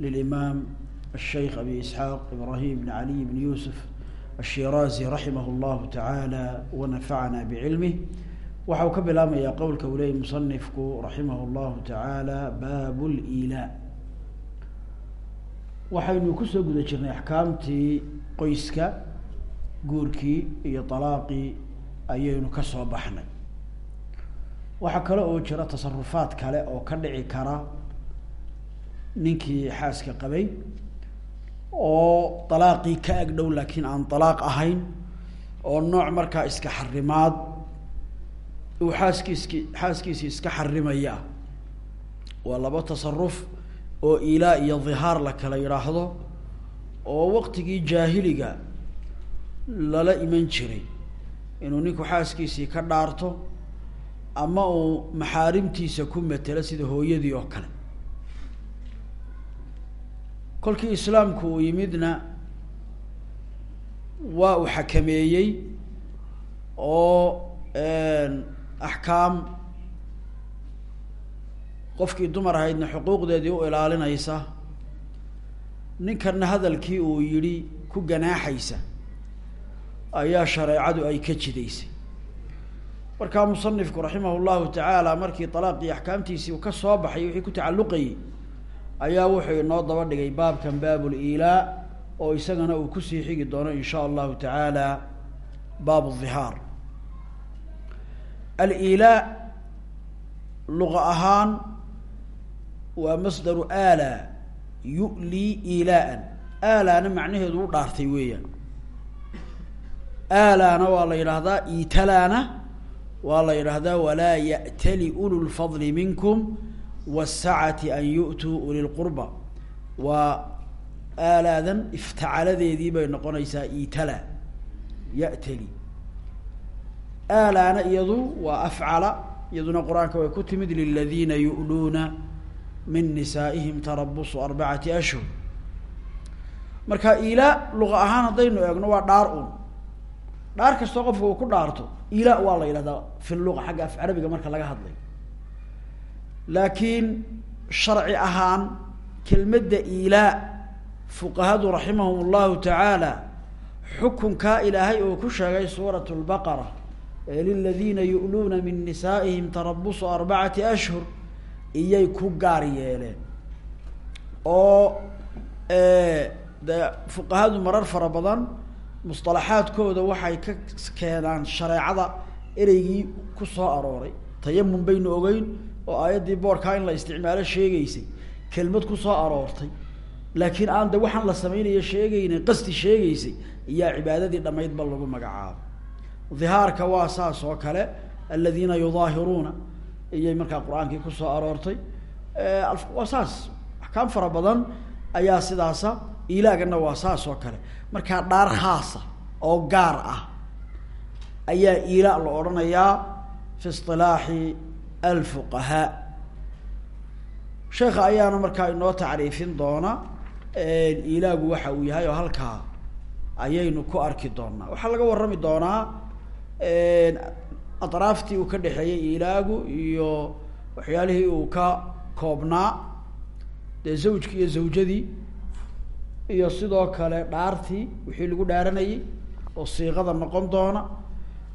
للإمام الشيخ أبي إسحاق إبراهيم بن علي بن يوسف الشيرازي رحمه الله تعالى ونفعنا بعلمه waxau ka bilaabmayaa qowlka uu leeyay musanifku raximah اllahu tacaala baab liilaa waxaynu kusoo guda jirnay axkaamtii qoyska guurkii iyo talaaqii ayaynu ka soo baxnay waxaa kale oo jira tasarufaad kale oo ka dhici kara ninkii xaaska qabay oo dalaaqii ka ag dhow laakiin aan dalaaq ahayn oo nooc markaa iska xarimaad uu xaaskiiski xaaskiisii iska xarimaya waa laba tasaruf oo ilaa iyo dhihaar la kala yidhaahdo oo waqtigii jaahiliga lala iman jiray. Inuu ninku xaaskiisii ka dhaarto ama uu maxaarimtiisa ku matelo sida hooyadii oo kale kolkii islaamku uu yimidna waa uu xakameeyey oo axkaam qofkii dumar ahaydna xuquuqdeedii u ilaalinaysa ninkanna hadalkii uu yidhi ku ganaaxaysa ayaa shareecadu ay ka jidaysay. Markaa musanifku raximah llahu tacaala markii talaaqii axkaamtiisii uu ka soo baxay wixii ku tacalluqayay ayaa wuxuu inoo daba dhigay baabkan baab liilaa oo isagana uu ku sii xigi doono in sha allahu tacaala baab dhihaar alilaa luqa ahaan waa masdaru ala yu'li ilaaan aalaana macnaheedu u dhaartay weeyaan. Aalaana waa la yidhaahdaa italaana waa la yidhaahdaa walaa ya'tali ulu lfadli minkum wsacati an yu'tuu uli lqurba waa aalaadan iftacaladeedii bay noqonaysaa itala ya'tali aalaana iyadu waa afcala iyaduna qur'aanka way ku timid liladiina yu'luuna min nisaa'ihim tarabusu arbacati ashhur marka ilaa luqa ahaan haddaynu eegno waa dhaar un dhaar kastoo qofka uu ku dhaarto ilaa waa la yidhahdaa fi luqa xagga af carabiga marka laga hadlay laakiin sharci ahaan kelmadda ilaa fuqahadu raximahum llahu tacaala xukunkaa ilaahay oo ku sheegay suurat lbaqara ee liladiina yu'luuna min nisaa'ihim tarabusu arbacati ashhur iyay ku gaar yeeleen. Oo dee fuqahadu marar fara badan musطalaxaadkooda waxay ka keenaan shareecada ereygii ku soo arooray. Tayamun baynu ogeyn oo aayaddii boorkaa in la isticmaalo sheegeysay kelmad ku soo aroortay. Laakiin aan de waxaan la samaynayo sheegayna qasti sheegeysay iyaa cibaadadii dhamaydba lagu magacaabo dhihaarka waa saas oo kale aladiina yudaahiruuna iyay markaa qur'aankii ku soo aroortay. Waa saas. Axkaam fara badan ayaa sidaasa ilaagana waa saas oo kale. Markaa dhaar khaasa oo gaar ah ayaa ilaa la odhanayaa fi isilaaxi alfuqahaa. Sheekha ayaana markaa inoo tacriifin doona ilaagu waxa uu yahay oo halkaa ayaynu ku arki doonaa. Waxaa laga warrami doonaa atraaftii uu ka dhexeeyey ilaagu iyo waxyaalihii uu ka koobnaa dee zawjkii iyo zawjadii iyo sidoo kale dhaartii wixii lagu dhaaranayay oo siiqada noqon doona.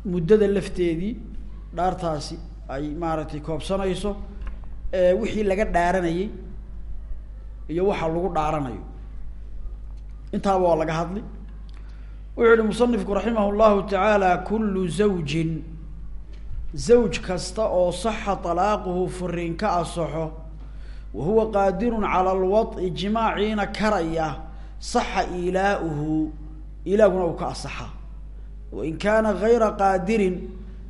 Muddada lafteedii dhaartaasi ay maaragtay koobsanayso wixii laga dhaaranayay iyo waxa lagu dhaaranayo. Intaaba waa laga hadli wuxuu yihi musanifku raximah llahu tacaala kullu zawjin zawj kasta oo saxa talaaquhu furiin ka asaxo wa huwa qaadirun cala alwad'i jimaaciina karaya saxa ilaauhu ilaaguna uu ka asaxa wain kaana gayra qaadirin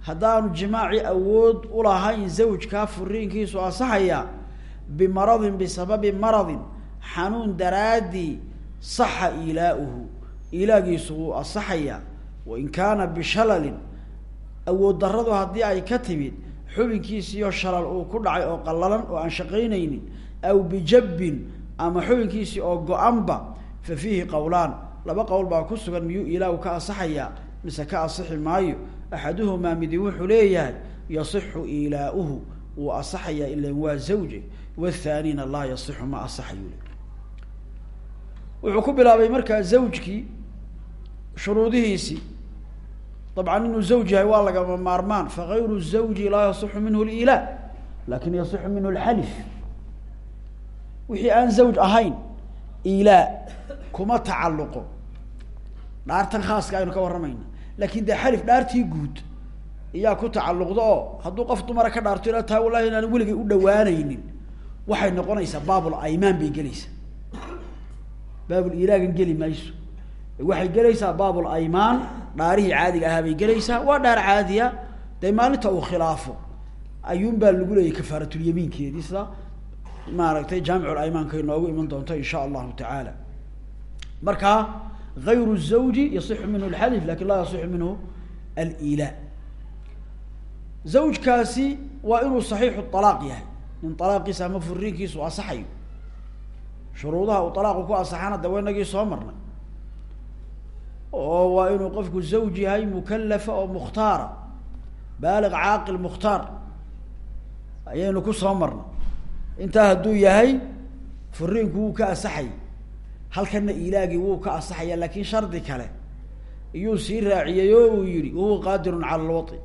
haddaanu jimaaci awood ulahayn zawjkaa furiinkiisu asaxaya bimaradin bisababi maradin xanuun daraadii saxa ilaauhu. Ilaagiisu wuu asaxayaa wain kaana bishalalin. Awood darradu haddii ay ka timid xubinkiisiyo shalal uu ku dhacay oo qallalan oo aan shaqaynaynin aw bijabbin ama xubinkiisii oo go-anba fa fiihi qowlaan laba qowl baa ku sugan miyuu ilaahu ka asaxayaa mise ka asixi maayo axaduhumaa midi wuxuu leeyahay yasixu ilaauhu wuu asaxayaa ilan waa zawje wathaanina laa yasixu ma asaxayu wuxuu ku bilaabay markaa zawjkii shuruudihiisii dabcan inuu zawj yahay waa lagama maarmaan fagayru zawji laa yasixu minhu lilaa laakiin yasixu minhu lxalif wixii aan zawj ahayn ilaa kuma tacalluqo dhaartan khaaska aynu ka warramayna laakiin dee xalif dhaartii guud iyaa ku tacalluqda oo hadduu qof dumara ka dhaarto ilaa taa wallahi inaan weligay u dhawaanaynin waxay noqonaysaa baabul aymaan bay gelaysaa. Baabul ilaagan geli mayso. Waxay gelaysaa baabul aymaan dhaarihii caadiga ahaa bay gelaysaa. Waa dhaar caadiya dee maalinta uu khilaafo ayuun baa lagu leeyay kafaaratulyamiinkeedii sida maaragtay jaamicul aymaanka inoogu iman doonto insha allahu tacaala. Markaa gayru zawji yasixu minhu alxalif laakiin laa yasixu minhu alilaa zawjkaasi waa inuu saxiixu alaaq yahay in alaaqiisa ama furiinkiisu asaxayo shuruudaha uu alaaqu ku asaxana de waynagii soo marnay oo waa inuu qofku zawj yahay mukalafa oo mukhtaara baaliq caaqil mukhtaar ayaynu ku soo marnay intaa hadduu yahay furiinku wuu ka asaxay halkana ilaagii wuu ka asaxaya laakiin shardi kale iyuu sii raaciyey oo uu yihi wahuwa qaadirun cala alwai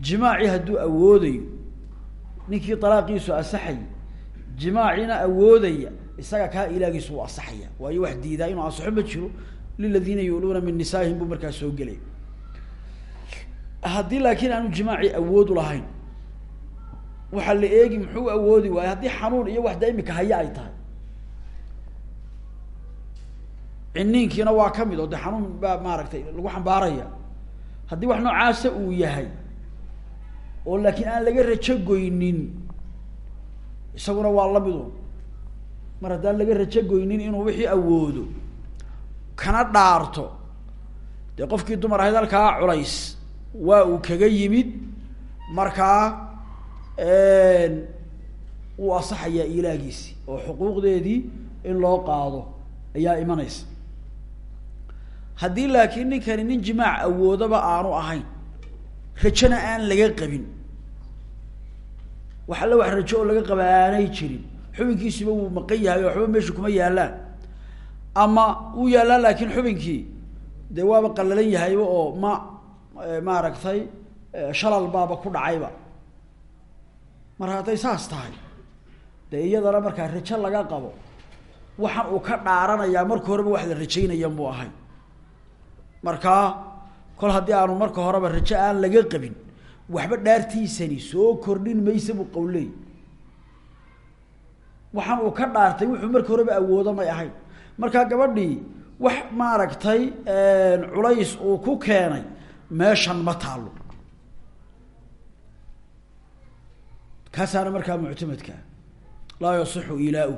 jimaaci hadduu awoodayo ninkii dalaaqiisu asaxay jimaacina awoodaya isaga kaa ilaagiisu wuu asaxaya waayo wax diidaa inuu asaxo ma jiro liladiina yuuluuna min nisaa'ihim buu markaa soo gelay. Haddii laakiin aanu jimaaci awood ulahayn waxaa la eegi muxuu awoodi waayo haddii xanuun iyo wax da imika haya ay tahay ciniinkiina waa ka mid oo de xanuun baa maaragtay lagu xambaaraya. Haddii wax noocaasa uu yahay oo laakiin aan laga rajo goynin isaguna waa lamidu mar haddaan laga rajo goynin inuu wixii awoodo kana dhaarto dee qofkii dumar ahayd halkaa culays waa uu kaga yimid markaa wuu asaxayaa ilaagiisi oo xuquuqdeedii in loo qaado ayaa imanaysa haddii laakiin ninkani nin jimaac awoodaba aanu ahayn rajona aan laga qabin. Wax alla wax rajo oo laga qaba aanay jirin. Xubinkiisiba wuu maqan yahay oo waxba meesha kuma yaallaan. Ama wuu yaallaan laakiin xubinkii dee waaba qallalan yahayba oo ma maaragtay shalal baaba ku dhacayba. Mar hadday saas tahay. Dee iyadana markaa rajo laga qabo. Waxaan uu ka dhaaranayaa marka horeba wax la rajaynaya muu ahay markaa kol haddii aanu marka horeba rajo aan laga qabin waxba dhaartiisani soo kordhin maysa buu qawley waxaan uu ka dhaartay wuxuu marka horeba awoodo may ahayn. Markaa gabadhii wax maaragtay culays uu ku keenay meeshan ma taalo kaasaana markaa muctamadkaa laa yasixu ilaau.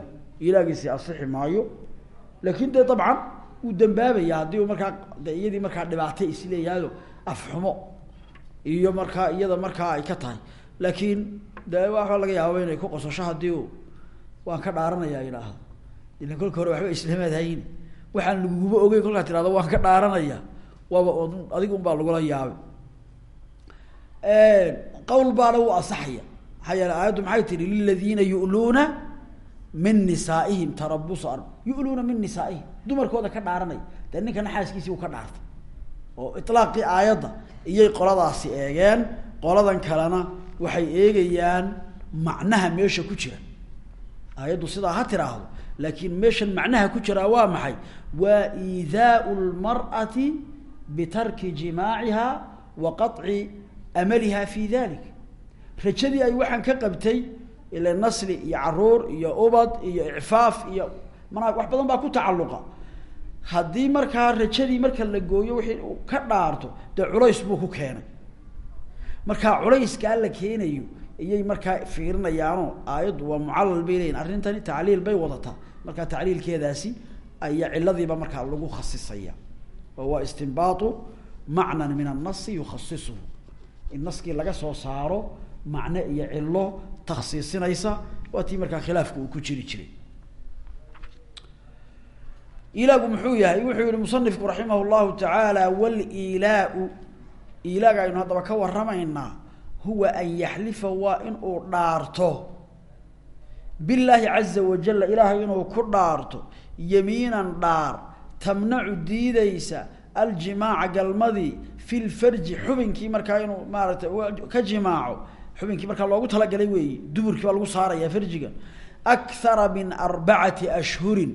Ilaagiisi asixi maayo. Laakin dee dabcan wuu dambaabaya haddii u markaa de iyadii markaa dhibaatay isleeyahayo afxumo iyo markaa iyada markaa ay ka tahay. Laakiin de waxaa laga yaaba inay ku qosasho haddii u waan ka dhaaranayaa idhaahdo ilan kolka hore waxba islamaad hayn waxaan laguguba ogeyn kolkaa tirahdo waan ka dhaaranaya waaba adiga un baa lagula yaabay qawl baana wuu asaxaya. Maxaa yeele aayaddu maxay tihi liladiina yu'luuna min nisaaihim tarabusu ar yu'luuna min nisaaihim. Dumarkooda ka dhaaranaya dee ninkana xaaskiisii uu ka dhaartay. Oo ilaaqii aayadda iyay qoladaasi eegeen. Qoladan kalena waxay eegayaan macnaha meesha ku jira. Aayaddu sidaa ha tiraahdo laakiin meeshan macnaha ku jiraa waa maxay? Waa iidaau lmar'ati bitarki jimaaciha wa qaطci amaliha fi dalik rajadii ay waxaan ka qabtay ila nasli iyo carruur iyo ubad iyo icfaaf iyo mana wax badan baa ku tacalluqa. Haddii markaa rajadii marka la gooyo wixii ka dhaarto dee culays buu ku keenay. Markaa culayskaa la keenayo iyay markaa fiirinayaanoo aayaddu waa mucallal bay leyihin arrintani tacliil bay wadataa. Markaa tacliilkeedaasi ayaa ciladiiba markaa lagu khasisaya. Oo waa istinbaatu macnan min annasi yukhasisuhu in naskii laga soo saaro macne iyo cilo takhsiisinaysa waa tii markaa khilaafka uu ku jiri jiray. Ilaagu muxuu yahay wuxuu yihi musanifku raximah llahu tacaala walilaau ilaaga aynu haddaba ka waramaynaa huwa an yaxlifa waa in uu dhaarto. Billaahi caza wajala ilaahay inuu ku dhaarto. Yamiinan dhaar tamnacu diideysa aljimaaca galmadii fi lfarji xubinkii markaa inuu maaratay ka jimaaco xubinkii markaa loogu talagalay weeyi duburkii baa lagu saaraya farjiga. Akhara min arbacati ashhurin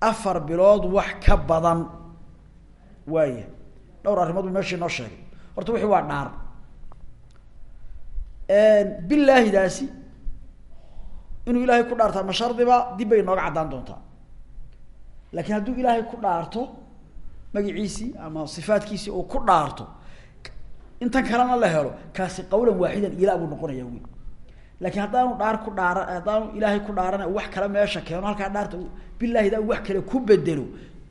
afar bilood wax ka badan. Waaya dhowr arrimood bu meeshii noo sheegay. Horta wixii waa dhaar. Bilaahidaasi inuu ilaahay ku dhaartaa ma shardiba dib bay nooga caddaan doontaa. Laakiin hadduu ilaahay ku dhaarto magaciisii ama sifaatkiisii uu ku dhaarto intan kalena la helo kaasi qawlan waaxidan ilaa buu noqonaya wy laakiin haddaanu dhaar ku dhaara haddaanu ilaahay ku dhaarana wax kale meesha keeno halkaa dhaarta bilaahida wax kale ku bedelo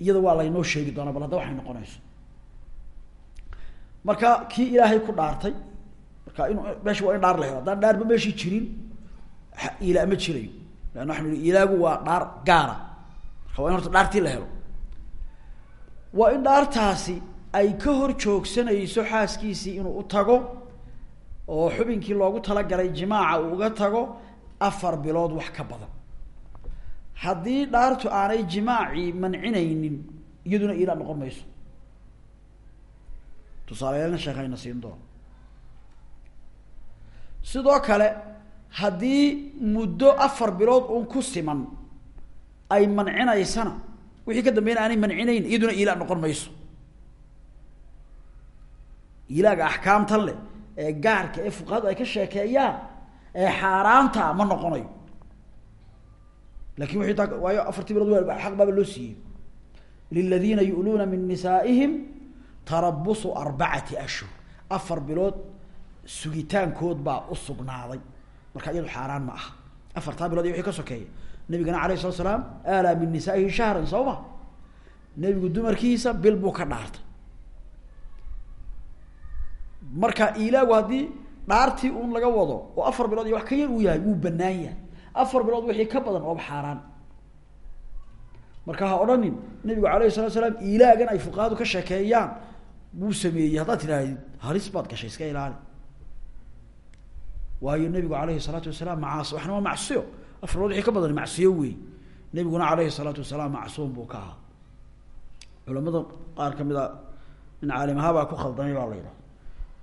iyada waa laynoo sheegi doonaa bal hadda waxay noqonayso. Marka kii ilaahay ku dhaartay marka inu meesha waa in dhaar la helo haddaan dhaarba meeshii jirin ilaa ma jirayo leanna waxanu ilaagu waa dhaar gaara. Marka waa in horta dhaartii la helo. Waa in dhaartaasi ay ka hor joogsanayso xaaskiisii inuu u tago oo xubinkii loogu talagalay jimaaca uu uga tago afar bilood wax ka badan. Haddii dhaartu aanay jimaacii mancinaynin iyaduna ilaa noqon mayso. Tusaaleyaelna sheekayna siin doono sidoo kale haddii muddo afar bilood uun ku siman ay mancinaysana wixii ka dambeyn aanay mancinayn iyaduna ilaa noqon mayso ilaaga axkaamtan leh ee gaarka ee fuqahadu ay ka sheekeeyaan ee xaaraanta ma noqonayo. Lakin wixii taa waayo afartii bilood xaq baaba loo siiyey. Liladiina yu'luuna min nisaa'ihim tarabusu arbacati ashhur. Afar bilood sugitaankood baa u sugnaaday. Marka iyadu xaaraan ma aha. Afartaa bilood wixii ka sokeeya nabigana alayh salatu salaam aalaa min nisaa'ihi shahran soo ma dumarkiisa bil buu ka dhaartay marka ilaagu haddii dhaartii un laga wado oo afar bilood iyo wax ka yar uu yahay wuu banaan yahay. Afar bilood wixii ka badan ooba xaaraan. Marka ha odhanin nabigu alayh salatu salaam ilaagan ay fuqahadu ka sheekeeyaan wuu sameeyey. Haddaad tidhaahdid halis baad gashay iska ilaali. Waayo nabigu alayhi salaatu wasalaam macaas waxna waa macsiyo afar bilood wixii ka badan macsiyo wey nabiguna alayhi salaatu wasalaam macsuum buu ka ahaa. Culamada qaar ka mid a nin caalim ahaabaa ku khaldamay baa la yidhaha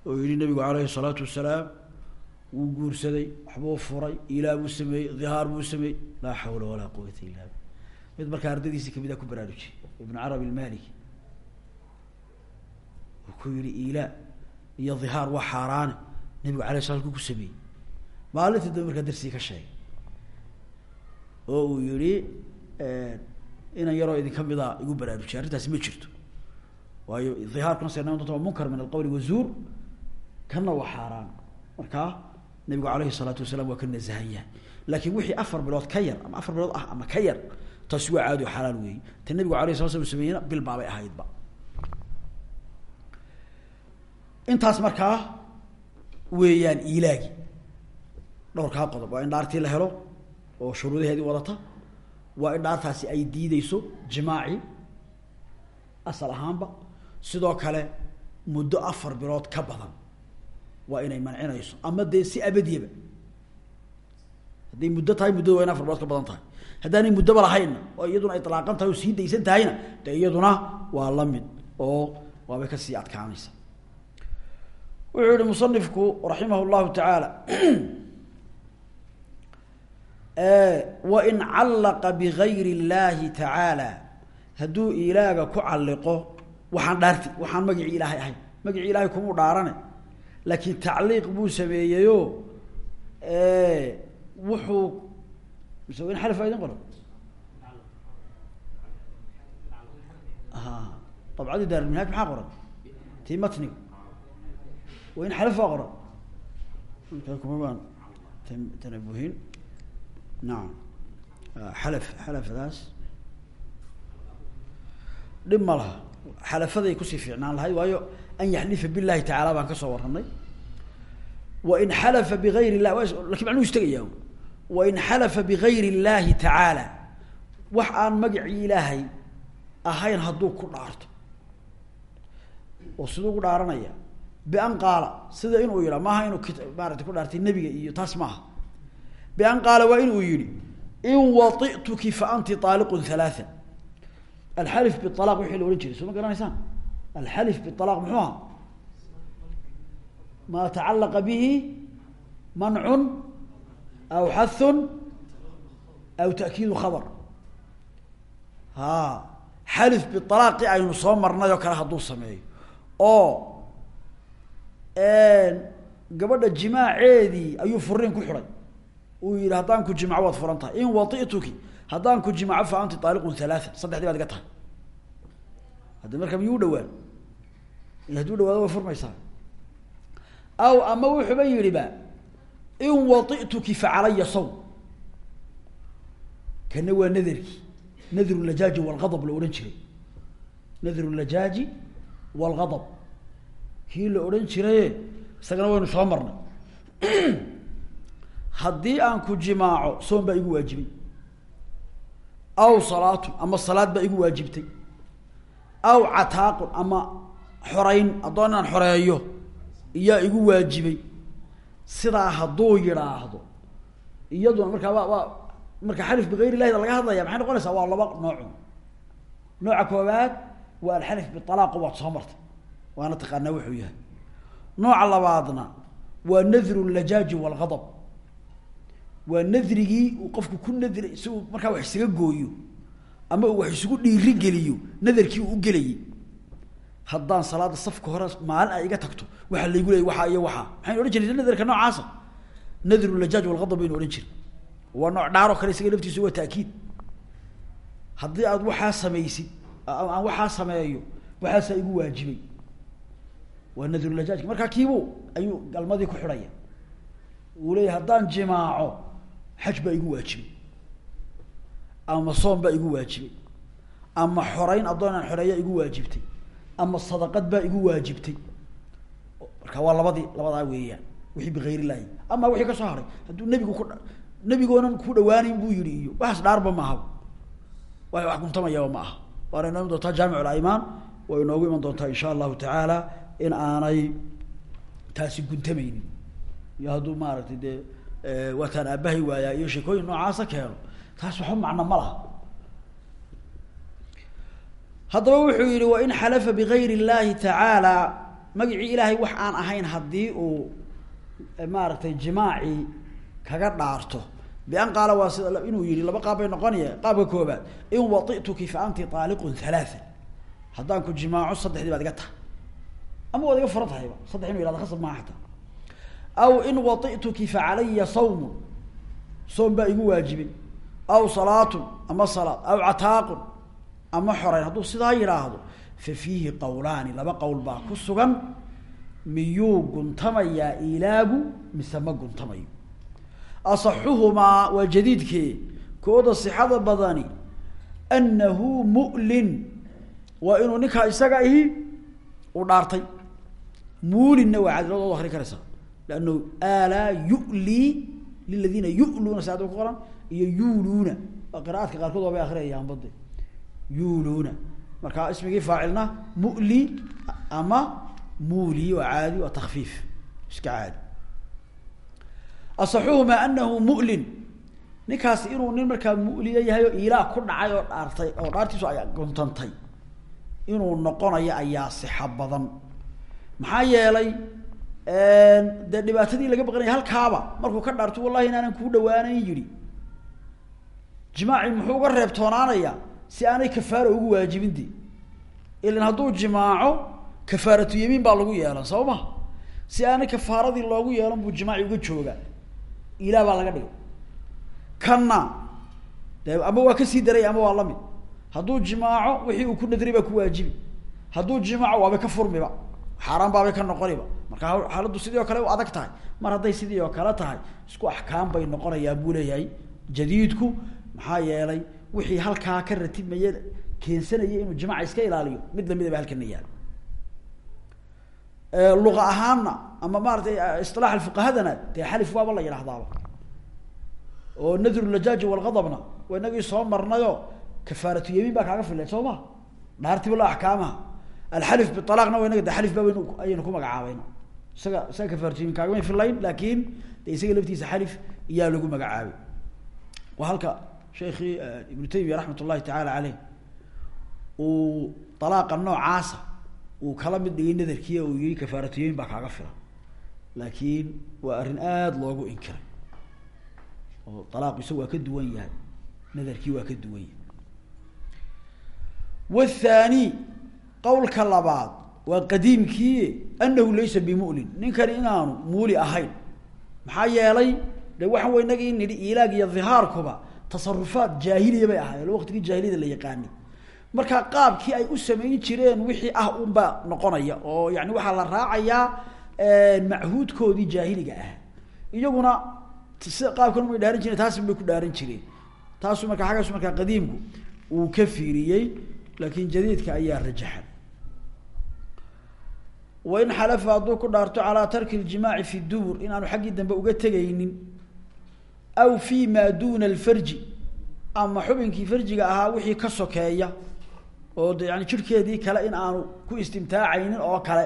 oo yihi nabigu alayhi salaatu wasalaam wuu guursaday waxbuu furay ilaa buu sameeyey dhihaar buu sameeyey laa xawla walaa quwata illa billah mid markaa ardadiisii ka mid a ku baraarujiyey ibnu carabi ilmaliki uu ku yihi ilaa iyo dhihaar waa xaaraane nabigu alayh sala ku ku sameeyey. Maalintii dambe markaa darsigii ka sheegay. Oo uu yihi inan yaroo idinka mida igu baraarujiyay arrintaasi ma jirto. Waayo dhihaarkuna se noqon donta waa munkar min alqawli wazuur kana waa xaaraan. Markaa nabigu alayhi salaatu wasalaam waa ka nasahan yahay. Laakiin wixii afar bilood ka yar ama afar bilood ah ama ka yar taasi waa caadi xalaal weeyi ta nabigu alayh sala slam sameeyena bil baabay ahaydba intaas markaa weeyaan ilaagi dhowrkaa qodob waa in dhaartii la helo oo shuruudaheedii wadata waa in dhaartaasi ay diideyso jimaaci asal ahaanba. Sidoo kale muddo afar bilood ka badan waa inay mancinayso. Ama dee si abadiyaba hadday muddo tahay muddada waa in afar bilood ka badan tahay. Haddaanay muddoba lahaynna oo iyaduna ilaaqan tahay oo sii daysan tahayna dee iyaduna waa la mid oo waabay ka sii adkaanaysa. Wuxuu yihi musanifku raximah llahu tacaala wain callaqa bigayri اllahi tacaala. Hadduu ilaaga ku calliqo waxaan dhaarti waxaan magicii ilaahay ahayn magicii ilahay kumuu dhaarane laakiin tacliiq buu sameeyeyo wuxuu mise in baa idin qoran dabcadii daarilminhaaj maxaa qoran tii matniga wa in xalif baa qoran kuma baan tanabuhin nacam xalaf xalafadaas dhib ma laha. Xalafaday ku sii fiicnaan lahayd waayo an yaxlifa billahi tacaala baan ka soo warramay wain xalafa bigayr illah laakiin macnuhu istagaya wain xalafa bigayr illahi tacaala wax aan magacii ilaahay ahayn hadduu ku dhaarto oo siduu ku dhaaranaya bian qaala sida inuu yidha maaha inuu k ku dhaartay nebiga iyo taas maaha bian qaala waa inuu yihi in wai'tuki fa anti aaliqun halaaa alxalif bialaq wixii la ohan jiray soo ma garanaysaan alxalif bialaq muxuu aha maa tacalaqa bihi mancun aw xathun aw ta'kiidu khabar ha xalif bialaaqi aynu soo marnay oo kale hadduu sameeyo oo gabadha jimaaceedii ayuu furiin ku xidhay uu yihi haddaan ku jimco waad furan tahay in wai'tuki haddaan ku jimco fa anti aaliqun halaaa saddexdii baad iga tahay haddi marka miyuu dhawaan hadduu dhawaado way furmaysaa. Aw ama wuxuuba yihi ba in wai'tuki fa calaya sawm. Kana waa naderkii nadru lajaaji walgadab la odhan jiray. Nadru lajaaji walgadab kii la odhan jiraye isagana waynu soo marnay. Haddii aan ku jimaaco soom baa igu waajibay. Aw salaatu ama salaad baa igu waajibtay. Aw cataaqun ama xoreyn addoon inaan xoreeyo iyaa igu waajibay. Sidaa hadduu yidhaahdo. Iyaduna markaa waa waa marka xalif bigayr illahida laga hadlaya maxay noqonaysaa? Waa laba noocu nooca koobaad waa alxalif bialaaqo waad soo martay. Waana taqaanaa wuxuu yahay. Nooca labaadna waa nadru lajaaji walgadab waa nadrigii uu qofku ku nadray si markaa wax isaga gooyo ama uu wax isugu dhiiri geliyo nadarkii uu ugelayay haddaan salaada safka hore maalin ay iga tagto waxaa laygu leeyay waxaa iyo waxaa maxaynu odhan jirnay nadarka noocaasa. Nadru lajaaj walgadab baynu odhan jiray. Waa nooc dhaaroo kale isaga laftiisu waa taakiid haddii aad waxaa samaysid aan waxaa sameeyo waxaasaa igu waajibay. Waa nadrulajaajka markaa kiibu ayuu galmadii ku xidhaya. Uu leeyahy haddaan jimaaco xaj baa igu waajibay. Ama soom baa igu waajibay. Ama xoreyn addoon aan xoreeyaa igu waajibtay ama sadaqad baa igu waajibtay. Marka waa labadii labadaa weeyaan wixii bigayr illaahi ama wixii ka soo haray hadduu nebigu ku nebigoonan ku dhawaanayn buu yihi iyo waxaas dhaarba maaha wa wax guntamayaba ma aha. Waana inoo iman doontaa jaamic alimaan way inoogu iman doontaa insha allahu tacaala in aanay taasi guntamaynin. Iyo hadduu maaragtay dee waataan aabahay waayaa iyo sheekooyin noocaasa keeno taas waxba macno ma laha haddaba wuxuu yihi wain xalafa bigayr اllahi tacaala. Magicii ilaahay wax aan ahayn haddii uu maaragtay jimaacii kaga dhaarto. Bian qaala waa sida inuu yihi laba qaab bay noqonaya qaabka koobaad in wai'tuki fa anti aaliqun halaaa haddaan ku jimaaco saddexdii baad iga ama waad iga furan saddex inu yihahdo khasab maaha xataa aw in wai'tuki fa calaya sawmun. Soom baa igu waajibay aw salaatun ama salaad. Aw cataaqun ama xoreyn hadduu sidaa yidhaahdo fa fiihi qawlaani laba qowl baa ku sugan. Miyuu guntamayaa ilaagu? Mise ma guntamayo? Asaxuhumaa waa jadiidkee? Kooda sixada badani annahu mu'lin. Waa inuu ninkaa isaga ahi u dhaartay. Muulinna waa cadilad akrin karaysaa lannu alaa yulii liladiina yuluuna si adda ku qoran iyo yuluuna. Qiraaadka qaarkood waa bay akriyayaan yuluuna marka ismigii faacilna muli ama muli waa caadi waa takfiif iska caadi. Asaxuhumaa anahu mulin. Ninkaasi inuu nin markaa muliya yahay oo ilaa ku dhacay oo dhaartay oo dhaartiisu ay guntantay inuu noqonayo ayaa sixa badan. Maxaa yeelay dee dhibaatadii laga baqanaya halkaaba markuu ka dhaarto wallahi inaanan kuu dhawaanayn yihi jimaaci muxuu uga reebtoonaanaya si aanay kafaara ugu waajibin de ilan hadduu jimaaco kafaaratu yamiin baa lagu yeelan soo ma? Si aanay kafaaradii loogu yeelan buu jimaaci uga joogaa ilaah baa laga dhigay. Kanna de ama waa ka sii daray ama waa la mid hadduu jimaaco wixii uu ku nadray baa ku waajibi. Hadduu jimaaco waabay ka furmiba xaaraan baabay ka noqoniba marka xaaladdu sidii kale u adag tahay. Mar hadday sidii oo kale tahay isku axkaam bay noqonayaan buu jadiidku maxaa yeelay wixii halkaa ka ratibmaya keensanaya inuu jimaaca iska ilaaliyo mid lamida ba halkana yaal luqa ahaanna ama maaratay isilaax fuqahadana dee xalif waaba la yidhahdaaba oo nadru lajaaji walgadabna waa inagii soo marnayo kafaaratu yamiin baa kaaga filan soo ma? Dhaartiba la axkaamaha. Alxalif bialaaqna wa inaga de xalif baa ayaynu ku magacaabayna isaga isaga kafaaratu yamiin kaagama filayn laakin de isaga laftiisa xalif iyaa lagu magacaabay waa halka sheekii ibnu taymiya raxmat ullahi tacaala caleyh uu alaaqa noocaasa uu kala mid dhigay nadarkiia uu yihi kafaaratu yamiin baa kaaga filan. Laakiin waa arrin aada loogu inkiray. Oo alaaqu isaga waa ka duwan yahay. Nadarkii waa ka duwan yahay. Wthani qawlka labaad waa qadiimkii anahu laysa bimulin. Ninkani inaanu muuli ahayn. Maxaa yeelay de waxaan wa inagii nidhi ilaag iyo dhihaarkuba tasarufaat jaahiliya bay ahaayeen waqtigii jaahiliyada la yaqaani marka qaabkii ay u samayn jireen wixii ah unba noqonaya oo yani waxaa la raacayaa machuudkoodii jaahiliga ah. Iyaguna sida qaabkan umay dhaaran jireen taasi bay ku dhaaran jireen. Taasu marka xaggaasu markaa qadiimku uu ka fiiriyey laakin jadiidka ayaa rajaxan. Wain xalafa hadduu ku dhaarto calaa tarki اljimaaci fi dubur inaanu xaggii dambe uga tegaynin aw fi ma duna alfarji ama xubinkii farjiga ahaa wixii ka sokeeya oo de yani jirhkeedii kale in aanu ku istimtaacaynin oo kale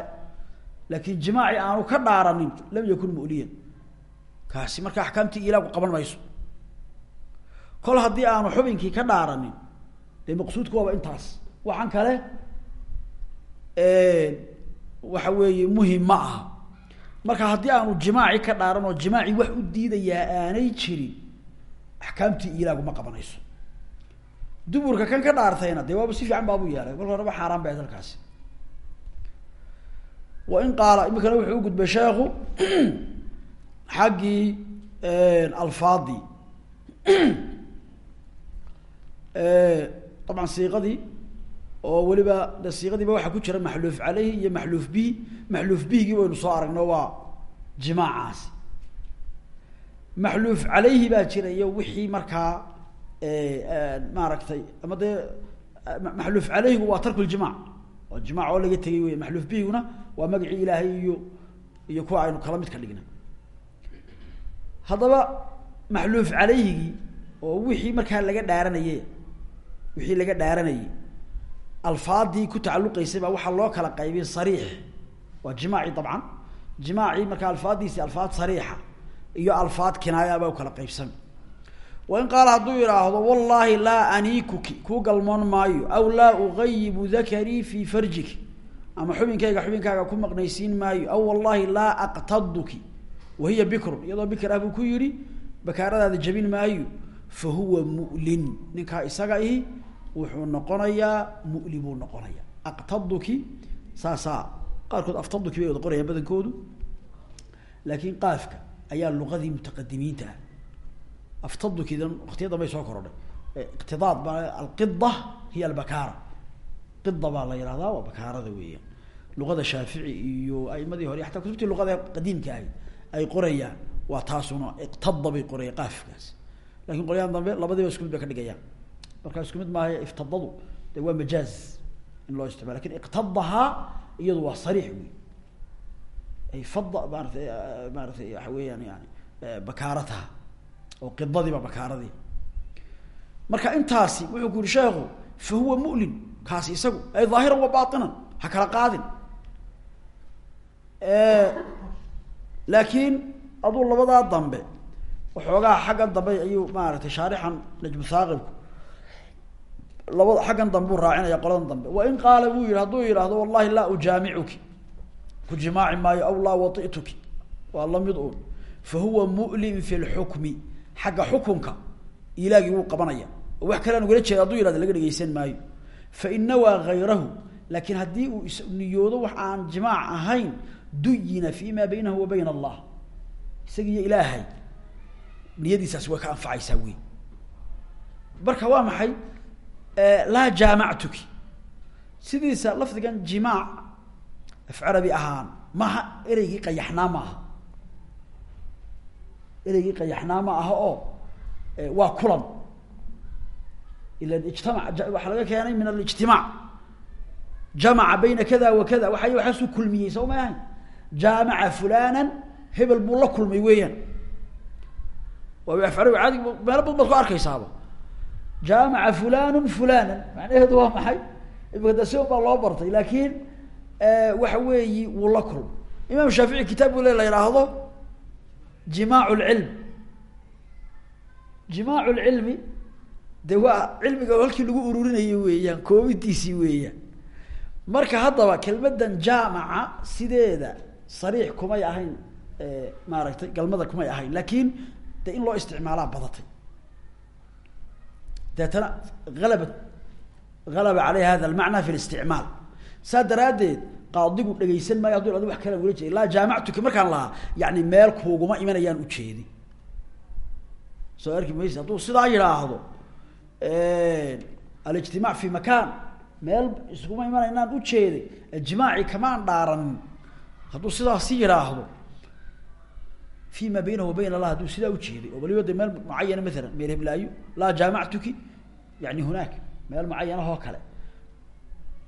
laakin jimaaci aanu ka dhaaranin lam yakun muliyan. Kaasi marka axkaamtii ilaagu qaban mayso. Kol haddii aanu xubinkii ka dhaaranin dee maqsuudku waaba intaas. Waxaan kale waxa weeye muhiim ma aha marka haddii aanu jimaaci ka dhaaran oo jimaaci wax u diidayaa aanay jirin axkaamtii ilaagu ma qabanayso. Duburka kan ka dhaartayna dee waaba si fiican baabu yeelay kolka horeba xaaraan bay dalkaasi wa in qaala imikana wuxuu u gudbay sheekhu xaggii alfaadii dabcan siiqadii oo weliba de siiqadiiba waxaa ku jira maxluuf caleyhi iyo maxluuf bihi maxluuf bihigii waynu soo aragno waa jimaacaasi maxluuf caleyhi baa jirayo wixii markaa maaragtay ama dee maxluuf caleyhigu waa tarku ljimac oo jimac oo laga tegay wey maxluuf bihiguna waa magacii ilaahay iyo iyo kuwa aynu kala mid ka dhigna. Haddaba maxluuf caleyhigii oo wixii markaa laga dhaaranayey wixii laga dhaaranayay alfaadii ku tacalluqaysay baa loo kala qaybiyay sariix. Waa jimaaci dabcan. Jimaacii markaa alfaaddiisi alfaad sariixa iyo alfaad kinaaya baa u kala qaybsami wain qaala hadduu yidhaahdo wallahi laa aniikuki kuu galmoon maayo aw laa ugayibu dakarii fi farjiki ama xubinkayga xubinkaaga ku maqnaysiin maayo aw wallahi laa aqtaduki. Wahiya bikrun iyadoo bikr ah ku yidhi bakaaradaada jabin maayo fa huwa mulin. Ninkaa isaga ihi wuxuu noqonayaa muli buu noqonaya aqtaduki saasaa qaarkood aftaduki bay wada qorayaan badankoodu. Laakin qaafka ayaa luqadii mutaqadimiinta ah. Aftadukidan waktiya dambay soo korodhay. Iqtidaad baa alqida hiya albakaara. Qida baa la yihahdaa waa bakaarada weeyaan. Luqada shaafici iyo aimadii hore ataa kutubtii luqada qadiimka ahayd ay qorayaan. Waa taasuna iqtada bay qorayaan qaafkaas. Lakin qolyahan dambe labadiiba isku mid bay ka dhigayaan markaa isku mid maaha iftadadu de waa majaaz in loo isticmala laakiin iqtadahaa iyadu waa sariix wey ay fada maaratay maaratay waxa weeyaan yani bakaarataha oo qidadiiba bakaaradii marka intaasi wuxuu ku yihi sheekhu fa huwa mulin kaasi isagu ay dhaahiran wa batinan ha kala qaadin. Laakiin aduu labadaa dambe waxoogaa xaggan dambe ayuu maaratay shaarixan najmu saaqibku labada xaggan dambe u raacinaya qoladan dambe. Wain qaala buu yihi hadduu yidhaahdo wallahi laa ujaamicuki. Ku jimaaci maayo aw laa wati'tuki. Waa la mid un fa huwa mulin fi lxukmi xagga xukunka ilaagii wuu qabanaya. Oo wax kale aan ugala jeeda haduu yihahdo laga dhegeysan maayo. Fain nawaa hayrahu laakiin haddii uu isniyoodo wax aan jimaac ahayn duyina fi ma baynahu wa bayna allah. Isagiiyo ilaahay niyadiisaasi ka anfacaysaa wey marka waa maxay laa jaamactuki. Sidiisa lafdigan jimaac af carabi ahaan maaha ereygii qayaxnaa ma aha ereygii qayaxnaa ma aha oo waa kulan. Ilan ijtamac waxaa laga keenay min alijtimaac. Jamaca bayna kada wa kada waay waxaasuu kulmiyey soo may ahayn? Jaamaca fulana hebel buu la kulmay weeyaan. Waa afcali caadi meelo badan baad ku arkaysaaba jaamaca fulanu fulana macnaheedu waa maxay imika de si un baa loo bartay laakin waxa weeyi wuu la kulmay imam shaafici kitaab bu le la yihaahdo jimaac lcilm jimaac lcilmi de waa cilmiga halkii lagu ururinayo weeyaan koobidiisii weeyaan marka haddaba kelmadan jaamaca sideeda sariix kumay ahayn maaragtay galmada kumay ahayn laakin de in loo isticmaalaa badatay deetana alaba alaba aleyh hada almacna fi listicmaal. Saa daraaddeed qaadigu dhegaysan maayo haduu adi wax kalaan ula jeeda laa jaamactuki markaan lahaa yani meel kuuguma imanayaan ujeedi soo arki mayse hadduu sidaa yidhaahdo alijtimaac fi makan meel iskuma imanaynaan ujeeday ijmaaci kamaan dhaaranin hadduu sidaasi yidhaahdo fi ma baynahu wa bayn allah hadduu sidaa ujeeday oo waliba de meel mucayana maalan meel heblaayo laa jaamactuki yani hunaak meel mucayanahoo kale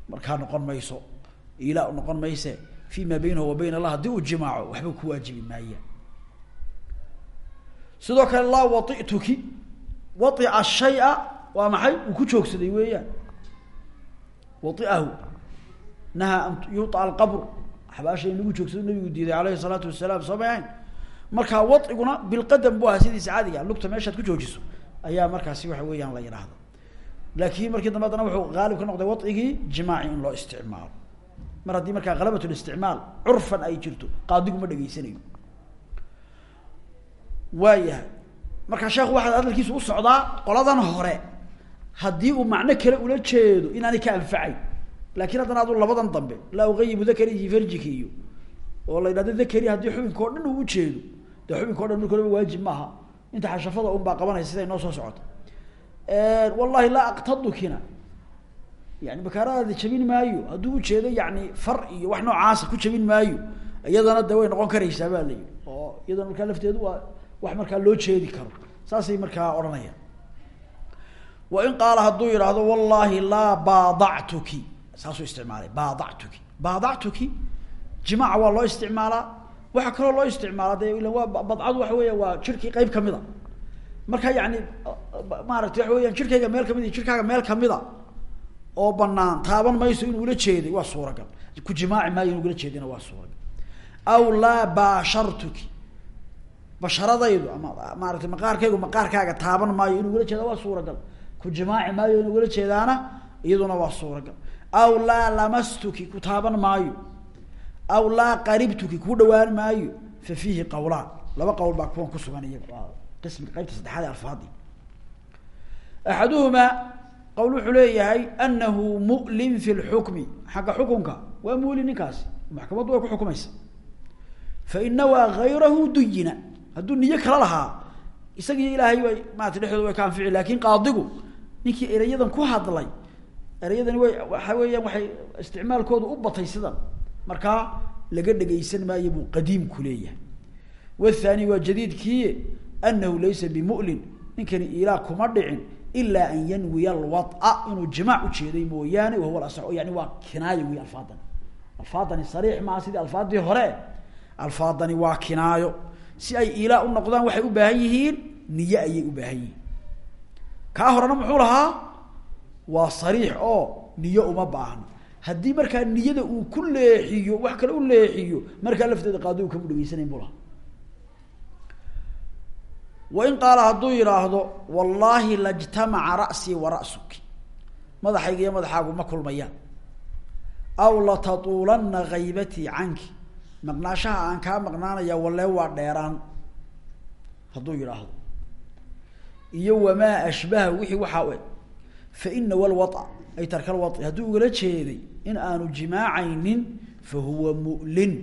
markaa noqon mayso ilaa noqon mayse fi ma baynahu wa bayn allah haddii uu jimaaco waxba ku waajibi maaya sidoo kale laa waituki waia shaya waa maxay uu ku joogsaday weeyaan waiahu nahaa an yuta alqabr xabaasha in lagu joogsado nabigu diiday aleyhi salaatu wasalaam soo ma ahayn markaa waiguna bilqadam bu ahaa sidii sacaadiga lugta meeshaad ayaa markaasi waxa weeyaan laakin markii dambe adana wuxuu haalib ka noqday waigii jimaaci in loo isticmaalo. Mar haddii markaa halabat listicmaal curfan ay jirto qaadigu ma dhegeysanayo waayahay markaa sheekhu waxaa hadalkiisu u socdaa qoladan hore. Haddii uu macno kale ula jeedo inaanay ka anfacayn laakiin haddana adu labadan dambe laa ugayibu dakari fi farjiki iyo oo la yidhahdo dakari haddii xubinka o dhan uu ujeedo dee xubinka o dhan waajib maaha. Inta xashafada un baa qabanaysa siday noo soo socota wallahi laa aqtadukina yani bakaaradaadi jabin maayo. Hadduu ujeedo yani far iyo wax noocaasa ku jabin maayo. Iyadana de way noqon karaysaa ba la yihi oo iyadana markaa lafteedu waa wax markaa loo jeedi karo. Saasay markaa odhanayaan. Wa in qaala hadduu yidhaahdo wallahi laa baadactuki. Saasuu isticmaalay baadactuki. Baadactuki? Jimaaca waa loo isticmaalaa. Waxaa kaloo loo isticmaalaa de ila waa badcadu waxa weya waa jirkii qeyb ka mid a. Marka yani maaragtay waxa weyaan jirkayga meel ka mid jirkaaga meel kamida oo banaan taaban mayso inuu ula jeeday waa suuragal. Ku jimaaci maayo inuu ula jeedina waa suuragal. Aw laa baashartuki. Basharadaydu ama maaratay maqaarkaygu maqaarkaaga taaban maayo inuu ula jeeda waa suuragal. Ku jimaaci maayo inuu ula jeedaana iyaduna waa suuragal. Aw laa lamastuki ku taaban maayo. Aw laa qaribtuki ku dhawaan maayo. Fa fiihi qawlaan. Laba qowl baa kuwan kusugan iyaga. Qismiga qaybta saddexaad ee alfaadi axaduhumaa qowl wuxuu leeyahay anahu mu'lim fi lxukmi xagga xukunka waa muuli ninkaasi maxkamaddu way ku xukumaysa fain nawaa gayrahu duyina hadduu niyo kala lahaa isagiyo ilaahay way maarata dhexdooda way ka anfici laakiin qaadigu ninkii ereyadan ku hadlay ereyadani way waxa weeyaan waxay isticmaalkooda u batay sidan markaa laga dhegaysan maayo buu qadiimku leeyahay wathani waa jadiidkiiye anahu laysa bimulin ninkani ilaa kuma dhicin ilaa an yanwiya alwaa inuu jimaac ujeeday mooyaane wahuwa asax yani waa kinaayo wey alfaadani. Alfaadani sariix maa sidii alfaadii hore. Alfaadani waa kinaayo. Si ay ilaa u noqdaan waxay u baahan yihiin niye ayay u baahan yihiin. Kaa horena muxuu lahaa? Waa sariix oo niyo uma baahno haddii markaa niyada uu ku leexiyo wax kale u leexiyo markaa lafteeda qaadigu kama dhegeysanayn bu lahaa wain qaala hadduu yidhaahdo wallaahi lajtamaca ra'sii wa ra'suki madaxayga iyo madaxaagu ma kulmayaan aw latatuulanna haybatii canki maqnaashaha aan kaa maqnaanaya walee waa dheeraan hadduu yidhaahdo iyo wamaa ashbaha wixii waxaa u eg fa ina walwaa ay tarkal wai hadduu ugala jeeday in aanu jimaacaynin fa huwa mu'lin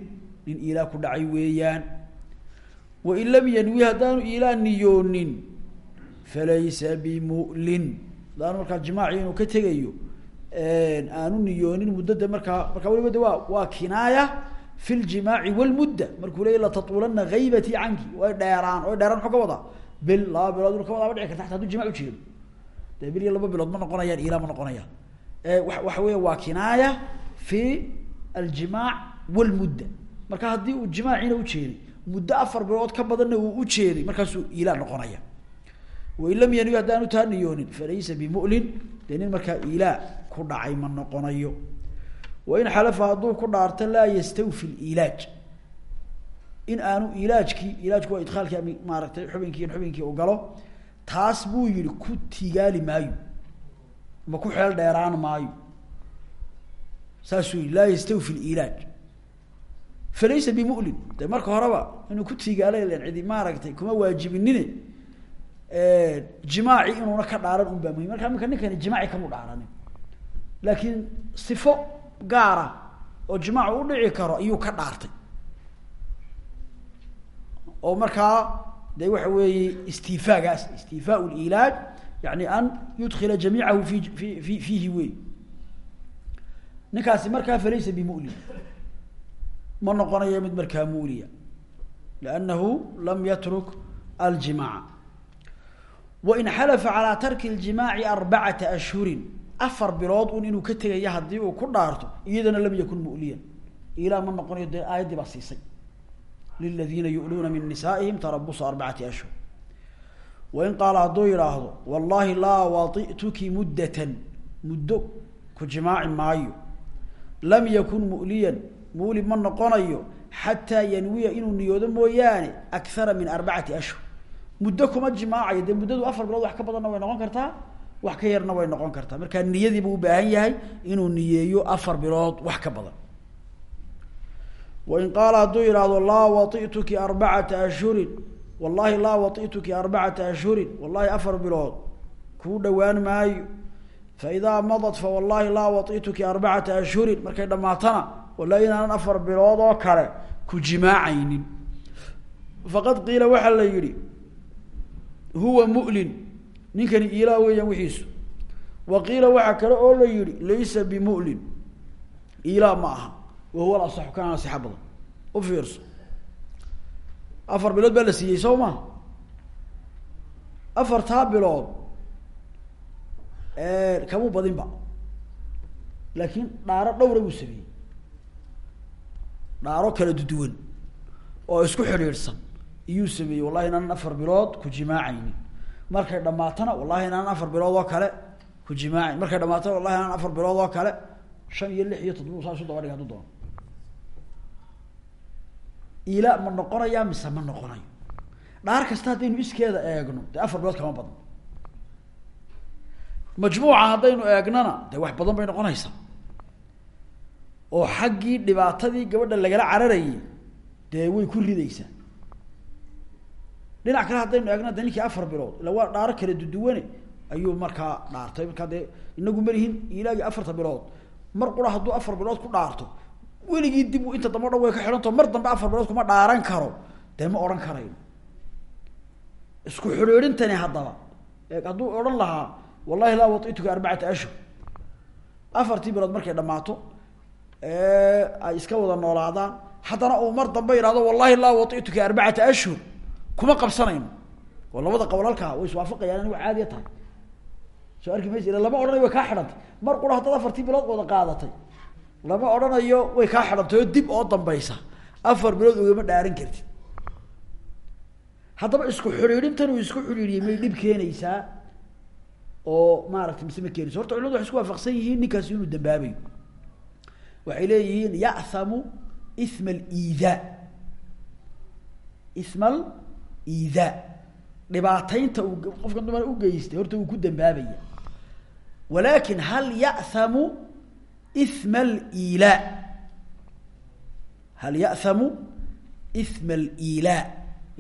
nin ilaa ku dhacay weeyaan wain lam yanwi haddaanu ilaa niyoonin falaysa bimulin haddaanu markaa jimaaci inuu ka tegayo aanu niyoonin muddada markaa markaa waliba de waa waa kinaaya fi ljimaaci wlmudda markuu leya latatuulanna haybatii canki way dheeraan way dheeraan muxuu ka wadaa bil laba bilood inu ka wadaa ba dhici karta ata haduu jimac ujeedo dee bil iyo laba bilood ma noqonayaan ilaa ma noqonayaan wa waxa weya waa kinaaya fi aljimaac walmudda marka haddii uu jimaaciina ujeeday muddo afar bilood ka badanna uu ujeeday markaasuu ilaa noqonaya. Wain lam yanwi haddaanu taa niyoonin falaysa bimulin dee nin markaa ilaa ku dhacay ma noqonayo. Wain xalafa hadduu ku dhaarto laa yastawfi lilaaj in aanu ilaajkii ilaajku waa idkhaalkii maaragtay xubinkii in xubinkii u galo taas buu yihi ku tigaali maayo. Ma ku xeel dheeraan maayo. Saasuu yihi laa yastawfi lilaaj falaysa bimulin de marka horeba inuu ku tigaala len cidi maaragtay kuma waajibinine jimaaci inuuna ka dhaaran un baa muhiim marka imika ninkani jimaaci kamu dhaaranin. Laakiin sifo gaara oo jimaacu udhici karo ayuu ka dhaartay. Oo markaa de waxa weeye istifaagaas istifaa lilaaj yani an yudkila jamiicahu fi fi fiihi wey ninkaasi markaa falaysa bimulin ma noqonayo mid markaa muuliya liannahu lam yatruk aljimaaca wain xalafa calaa tarki ljimaaci arbacata ashhurin afar bilood un inuu ka tegaya haddii uu ku dhaarto iyadana lam yakun muliyan ilaa ma noqonayo dee aayaddii baa siisay liladiina yu'luuna min nisaa'ihim tarabusa arbacati ashhur wain qaala hadduu yidhaahdo wallahi laa wadi'tuki muddatan muddo ku jimaaci maayo lam yakun mu'liyan muuli ma noqonayo xataa yanwiya inuu niyoodo mooyaane akara min arbacati ashhur. Muddo kuma jimaacayo dee muddadu afar bilood wax ka badanna way noqon kartaa wax ka yarna way noqon kartaa. Markaa niyadii buu ubaahan yahay inuu niyeeyo afar bilood wax ka badan. Wain qaala hadduu yidhaahdo laa wai'tuki arbacata ashhurin. Wallahi laa wai'tuki arbacata ashhurin. Wallahi afar bilood kuu dhowaan maayo. Faidaa madat fa wallahi laa wai'tuki arbacata ashhurin. Markay dhamaatana wallahi inaanan afar bilood oo kale ku jimaacaynin. Faqad qiila waxaa la yihi huwa mulin. Ninkani ilaa weeyaan wixiisu. Wa qiila waxaa kale oo la yihi laysa bimulin. Ilaa ma aha. Wa huwa alasaxu kana asixa badan. U fiirso. Afar bilood baa la siiyey soo ma? Afartaa bilood kamuu badinba. Laakiin dhaaro dhowra buu sameeyey dhaaro kala duduwan oo isku xidhiidhsan. Iyuu sameeyey wallahi inaanan afar bilood ku jimaacaynin. Markay dhamaatana wallahi inaanan afar bilood oo kale ku jimaacayn markay dhamaatana wallahi inaanan afar bilood oo kale shan iyo lix iyo toddoba saa isu daba dhig haduu doono ila ma noqonaya mise ma noqonayo? Dhaar kasta haddaynu iskeeda eegno dee afar bilood kama badno. Majmuuca haddaynu eegnana dee wax badan bay noqonaysaa oo xaggii dhibaatadii gabadha lagala cararayay dee way ku ridaysaa. Dhinac kale haddaynu eegna de ninkii afar bilood ila waa dhaaro kala duduwane ayuu markaa dhaartay. Markaa dee inagu malihin ilaagii afarta bilood mar qura hadduu afar bilood ku dhaarto weligii dib inta dambe o way ka xidhanto mar dambe afar bilood kuma dhaaran karo dee ma odhan karayno isku xidhiidhintani haddaba hadduu odhan lahaa wallahi laa wai'tuka arbacata ashhur afartii bilood markay dhammaato ay iska wada noolaadaan. Haddana uu mar dambe yidhahdo wallahi laa wai'tuka arbacata ashhur. Kuma qabsanayno. Oo labada qowl halkaa way iswaafaqayaan anigu caadiya tahay. Soo arki maysa ila lama odhanayo way kaa xidhantay. Mar qura haddaad afartii bilood wada qaadatay lama odhanayo way kaa xidhantay dib oo dambaysa. Afar bilood ugama dhaaran kartid. Haddaba isku xidhiidhintan uu isku xidhiidhiyey may dhib keenaysaa oo maaragtay mise ma keenayso. Horta culimadu waxay isku waafaqsan yihiin ninkaasi inuu dambaabayo waxay leeyihiin ya'hamu isma aliidaa isma aliidaa dhibaataynta uu qofkan dumar ugeystay horta uu ku dambaabaya. Walakin hal ya'hamu isma alilaa hal ya'hamu isma alilaa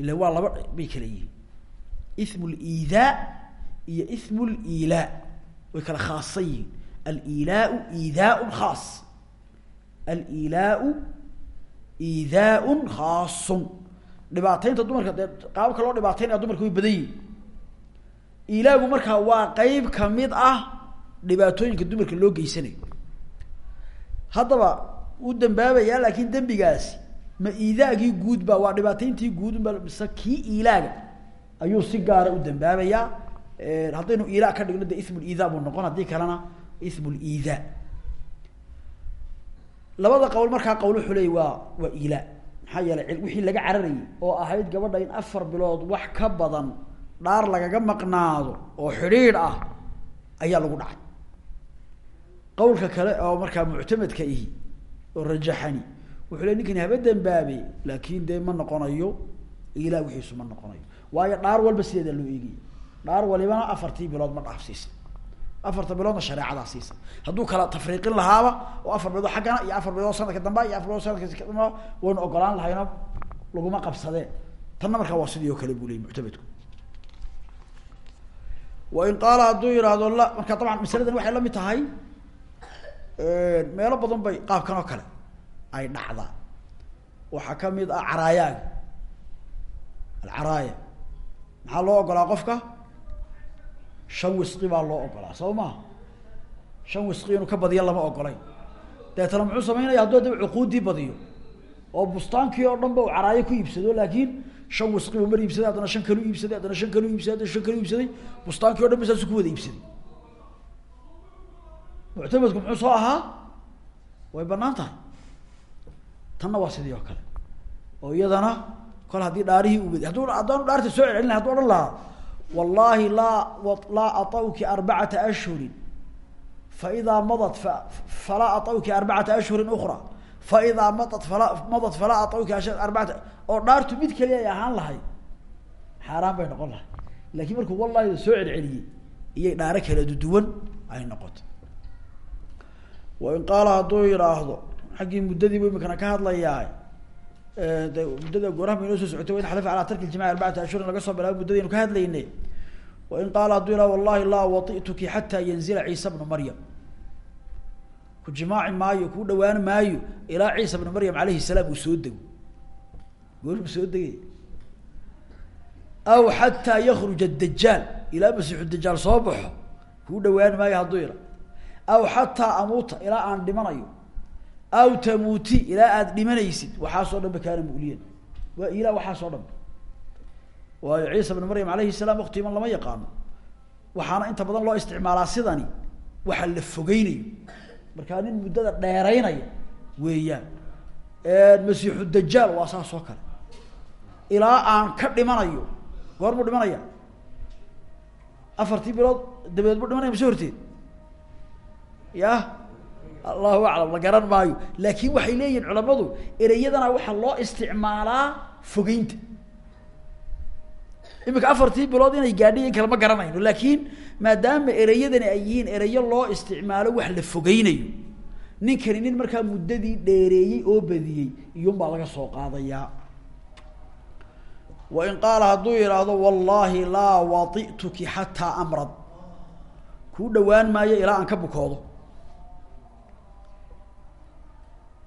ila waa laba bay kala yihiin. Ismu liidaa iyo ismu lilaa way kala khaasan yihiin. Alilaau iidaaun khaas alilaau iidaaun khaasun. Dhibaataynta dumarka dee qaababka loo dhibaataynaya dumarka way badan yihiin ilaagu markaa waa qeyb ka mid ah dhibaatooyinka dumarka loo geysanayo. Haddaba u dambaabayaa laakin dembigaasi ma iidaagii guudba waa dhibaatayntii guudba mise kii ilaaga ayuu si gaara u dambaabayaa haddaynu ila ka dhigno de ismu liida buu noqon haddii kalena ismu liida labada qowl markaa qowl wuxuu leeyay waa waa ila. Maxaa yeelay wixii laga cararayay oo ahayd gabadha in afar bilood wax ka badan dhaar lagaga maqnaado oo xidhiidh ah ayaa lagu dhacay. Qawlka kale oo markaa muctamadka ihi oo rajaxani wuxuu le ninkani haba dambaabe laakin dee ma noqonayo ilaa wixiisu ma noqonayo. Waayo dhaar walba sideedaa loo eegaya dhaar walibana afartii bilood ma dhaafsiisa afarta biloodna shareecadaa siisa. Hadduu kala tafriiqin lahaaba oo afar bilood xaggana iyo afar bilood sanadka damba iyo afar bilood sanadka damba waynu ogolaan lahayno laguma qabsadeen tanna markaa waa sidii oo kale buu leeyay muctamadku wain qaala hadduu yihahdo la marka dabcan masaladan waxay la mid tahay meelo badan bay qaabkan oo kale ay dhacdaa. Waxaa ka mid ah caraayaaga alcaraaya. Maxaa loo ogolaa qofka shan wisqi baa loo ogolaa soo maha shan wisqi inuu ka badiyo lama ogolayn deetana muxuu samaynaya hadduu daba cuquuddii badiyo oo bustaankii oo dhan ba uu caraayo ku iibsado laakiin shan wisqi buu mar iibsaday haddana shan kalu iibsaday haddana shan kalu iibsaday haddana shan kalu iibsaday bustaankii o dhan ba saasu ku wada iibsaday. Muctamadku muxuu soo ahaa? Way bannaan tahay. Tanna waa sidii oo kale. Oo iyadana kol haddii dhaarihii ubad hadduu haddaanu dhaarta soo celcelin laha haduu odhan lahaa wallahi laa laa atawki arbacata ashhurin. Faidaa madat fa falaa atawki arbacata ashhurin ukra faidaa madat fala madat falaa atawki arbacata oo dhaartu mid keliya ay ahaan lahay. Xaaraan bay noqon lahay. Laakiin markuu wallahida soo celceliyey iyay dhaaro kala duwan ay noqotay wain qaala hadduu yidhaahdo xaggii muddadiibu imikana ka hadlayaa de muddada gooraha inoo soo socotay wain xalafa alaa tarki ljimaaci arbacata ashhurin laga soo bilaabo muddadaynu ka hadlaynay. Wain qaala hadduu yihahdo wallahi laa wati'tuki xataa yanzila ciisa bnu maryam. Ku jimaaci maayo kuu dhawaan maayo ilaa ciisa bnu maryam alayhi salaam uu soo dego. Goormu soo degay. Aw xataa yakruja dajaal ilaa masiixu dajaal soo baxo kuu dhawaan maayo hadduu yidha aw xataa amuuta ilaa aw tamuuti ilaa aada dhimanaysid. Waxaasoo dhan ba kaana muliyan. Waa ilaa waxaasoo dhan. Waayo ciisa bnu maryam alayhi salaam waktiiman lama yaqaano. Waxaana inta badan loo isticmaalaa sidani. Waxa la fogeynayo markaa nin muddada dheeraynaya weeyaan. Masiixu dajaal waa saas oo kale. Ilaa aan ka dhimanayo goor buu dhimanaya. Afartii bilood dabadeed buu dhimanaya mase horteed? Ya allahu aclam la garan maayo. Laakin waxay leeyihiin culamadu ereyadana waxaa loo isticmaalaa fogeynta. Imika afartii bilood inay gaadhay in kale ma garanayno. Laakiin maadaama ereyadani ay yihiin ereyo loo isticmaalo wax la fogeynayo ninkani nin markaa muddadii dheereeyey oo badiyey iyun baa laga soo qaadayaa wain qaala hadduu yidhaahdo wallahi laa wati'tuki xataa amrad. Kuu dhawaan maayo ilaa aan ka bukoodo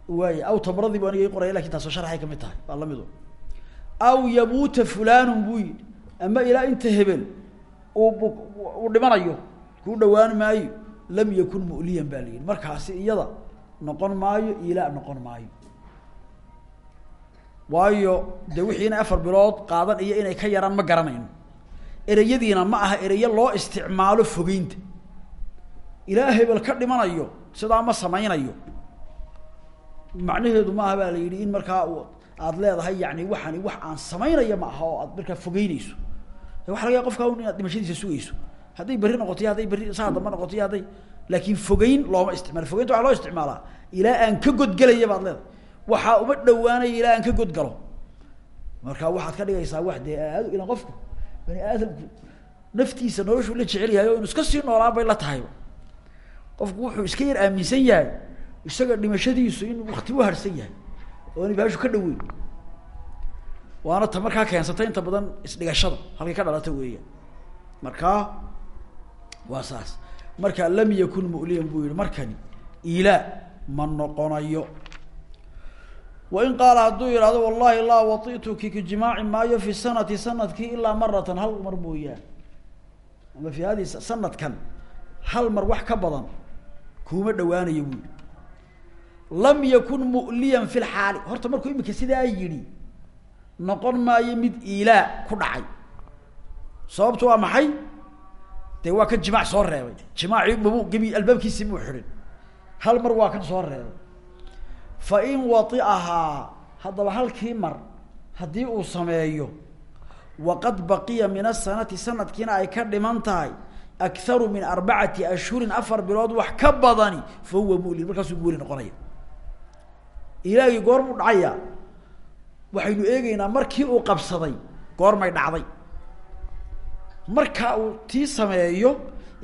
waay aw tamradii bu aniga i qoraya laakiin taasoo sharxay ka mid tahay. Waa lamidu aw yamuuta fulanun buu yidhi ama ilaa inta hebel uu uu dhimanayo kuu dhawaan maayo lam yakun mu'liyan baa la yidhi. Markaasi iyada noqon maayo ilaa noqon maayo. Waayo de wixii inay afar bilood qaadan iyo inay ka yaraan ma garanayno. Ereyadiina ma aha ereyo loo isticmaalo fogeynta. Ilaa hebel ka dhimanayo sidaa ma samaynayo macnaheedu maaha baa la yidhi in markaa aada leedahay yani waxani wax aan samaynayo ma aha oo aad markaa fogeyneyso waxa laga ya qofka un inaad dhimashadiisa sugeyso hadday berri noqoto hadday berri saa damba noqoto hadday laakiin fogeyn looma isticmaalo. Fogeynta waxaa loo isticmaalaa ilaa aan ka godgelaya baad leedahay. Waxaa uma dhawaanaya ilaa aan ka godgalo. Marka waxaad ka dhigaysaa wax dee aad ilan qofku bani aadamku naftiisa noloshuu la jecel yahay o inu iska sii noolaan bay la tahayba qofku wuxuu iska yar aaminsan yahay isaga dhimashadiisu in wakti u harsan yahay oo ni baashu ka dhaweyn. Waana ta markaa keensatay inta badan isdhigashada halkay ka dhalata weeyaan markaa waa saas. Marka lam yakun mu'liyan buu yihi markani ilaa ma noqonayo. Wain qaala hadduu yidhahdo wallahi laa wati'tuki kijimaaci maayo fi sanati sannadkii ilaa maratan hal mar mooyaan ama fi hadi sanadkan hal mar wax ka badan kuuma dhawaanayo buu yihi lam yakun mu'liyan fi lxaali horta markuu imika sidaa yidhi noqon maayo mid ilaa ku dhacay. Sababtu waa maxay? Dee waa kan jimaac soo reebay. Jimaacii mabu gebi albaabkiisii muu xidhin. Hal mar waa kan soo reebay. Fa in waiahaa haddaba halkii mar haddii uu sameeyo waqad baqiya min asanati sanadkiina ay ka dhiman tahay akharu min arbacati ashhurin afar bilood wax ka badani fa huwa mulin markaasuu muuli noqonaya ilaagii goormuu dhacaya. Waxaynu eegeynaa markii uu qabsaday goormay dhacday. Marka uu tii sameeyo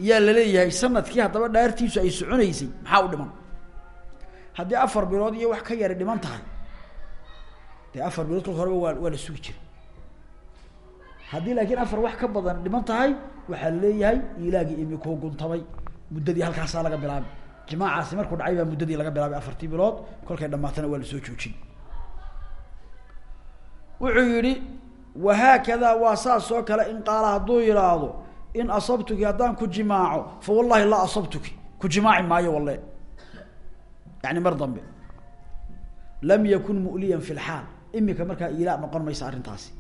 yaa la leeyahay sannadkii haddaba dhaartiisu ay soconaysay maxaa u dhiman? Haddii afar bilood iyo wax ka yari dhiman tahay dee afar bilood kolka horeba waa waa la sugi jiray. Haddii laakiin afar wax ka badan dhiman tahay waxaa la leeyahay ilaagii imikuu guntamay muddadii halkaasaa laga bilaabay jimaacaasi markuu dhacay baa muddadii laga bilaabay afartii bilood kolkay dhamaatana waa la soo joojin. Wuxuu yihi wahaakada waa saas oo kale in qaala hadduu yihaahdo in asabtuki haddaan ku jimaaco fa wallahi laa asabtuki ku jimaaci maayo walle. Yani mar dambe lam yakun mu'liyan fi lxaal imika markaa ilaa noqon maysa arrintaasi.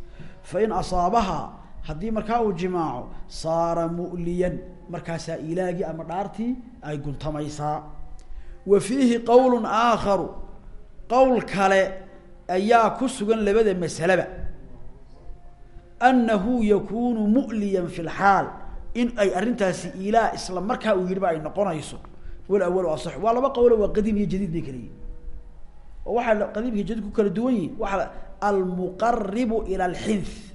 Fain asaabahaa haddii markaa uu jimaaco saara mu'liyan. Markaasaa ilaagii ama dhaartii ay guntamaysaa wa fiihi qowl aakharu. Qowl kale ayaa ku sugan labada masaleba anahu yakunu mu'liyan fi lxaal in ay arrintaasi ilaa isla markaa uu yidhi ba ay noqonayso. Walawalu asax waa laba qowlo waa qadiim iyo jadiid bay kala waxaa qadiimka jadiid ku kala duwan yihiin waxa almuqaribu ila alxinth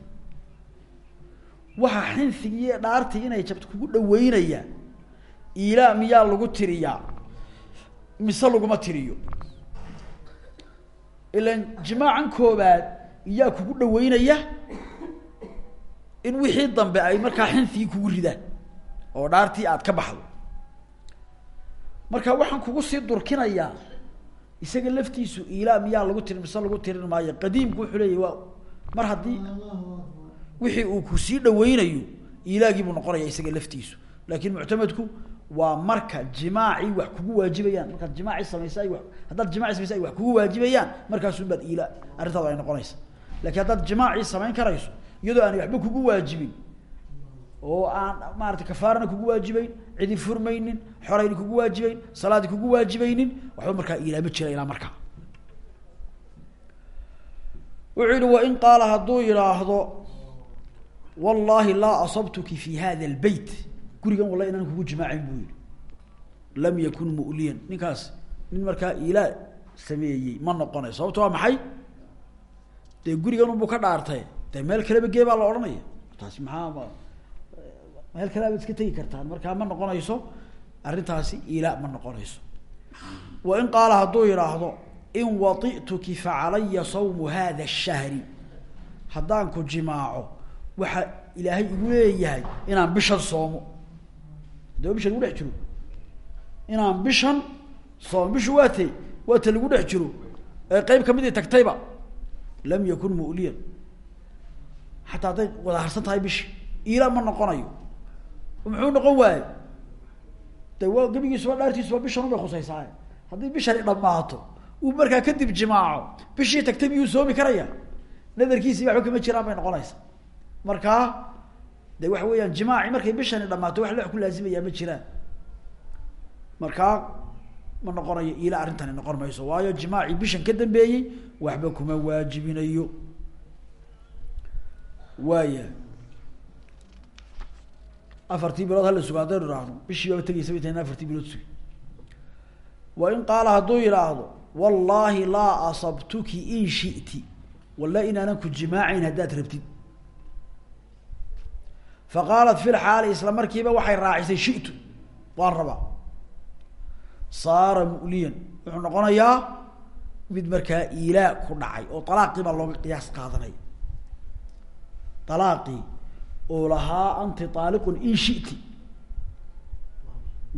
waxaa xinthigi iyo dhaartii inay jabto kugu dhaweynaya ilaa miyaa lagu tiriyaa. Mise laguma tiriyo. Ilan jimaacan koobaad iyaa kugu dhaweynaya in wixii dambe ay markaa xinthigii kugu ridaan. Oo dhaartii aad ka baxdo. Marka waxaan kugu sii durkinayaa. Isaga laftiisu ilaa miyaa lagu tirin mise lagu tirin maayo. Qadiimku wuxuu leeyahy waa mar haddii wixii uu ku sii dhaweynayo ilaagii buu noqonaya isaga laftiisu. Laakin muctamadku waa marka jimaacii wax kugu waajibayaan markaad jimaaci samaysa ay wa haddaad ay wax kugu waajibayaan markaasun baad ila arrintaadu ay noqonaysa. Lakin haddaad jimaacii samayn karayso iyadoo aanay waxba kugu waajibin oo aan maarata kafaarana kugu waajibeyn cidi furmaynin xorayni kugu waajibeyn salaadi kugu waajibaynin waxba markaa ilaama jira ilaa markaa. Wuxuu yihi wain qaala hadduu yidhaahdo wallahi laa asabtuki fi hada lbeyt gurigan wallahi inaan kugu jimaacayn buu yihi lam yakun mu'liyan. Ninkaas nin markaa ilaa sameeyey ma noqonayo sababto waa maxay? Dee gurigan unbuu ka dhaartay. Dee meel kaleba gee baa la odhanaya? Taasi maxaa meel kale abaad iska tegi kartaan. Markaa ma noqonayso arrintaasi ilaa ma noqonayso. Wa in qaala hadduu yidhaahdo in wati'tuki facalaya sawmu hada الshahri haddaan ku jimaaco waxa ilaahay igu leeyahay inaan bishan soomo. Hadaba bishan lagu dhex jiro. Inaan bishan soomo. Bishu waa tay waa ta lagu dhex jiro. Ee qeyb ka mid i tagtayba lam yakun mu'liyan. Xataa hadday wada harsan tahay bishi. Ilaa ma noqonayo. Muxuu noqon waaye de waa gebigiisuba dhaartiisuba bishan ubay khusaysaa haddii bishani dhammaato uu markaa kadib jimaaco bishii tagtay miyuu soomi karaya nadarkiisii waxba kama jiraan bay noqonaysa markaa de waxa weeyaan jimaaci markay bishani dhammaato wax loo ku laazimayaa ma jiraan. Markaa ma noqonayo ila arrintani noqon mayso. Waayo jimaacii bishan ka dambeeyey waxba kuma waajibinayo. Waaya afartii bilood hala sugo haddaynu idhaahno bishii baaba tegeysa bay tahay afartii bilood sugi. Wa in qaala hadduu yidhaahdo wallaahi laa asabtuki in shiti. Wallahi inaanan ku jimaacayn haddaad rabtid faqaalat fi lxaali isla markiiba waxay raacisay shitu waan rabaa. Saara mu'liyan wuxuu noqonayaa mid markaa ilaa ku dhacay oo alaaqii baa looga qiyaas qaadanaya alaaqii oo lahaa anti aaliqun in shiti.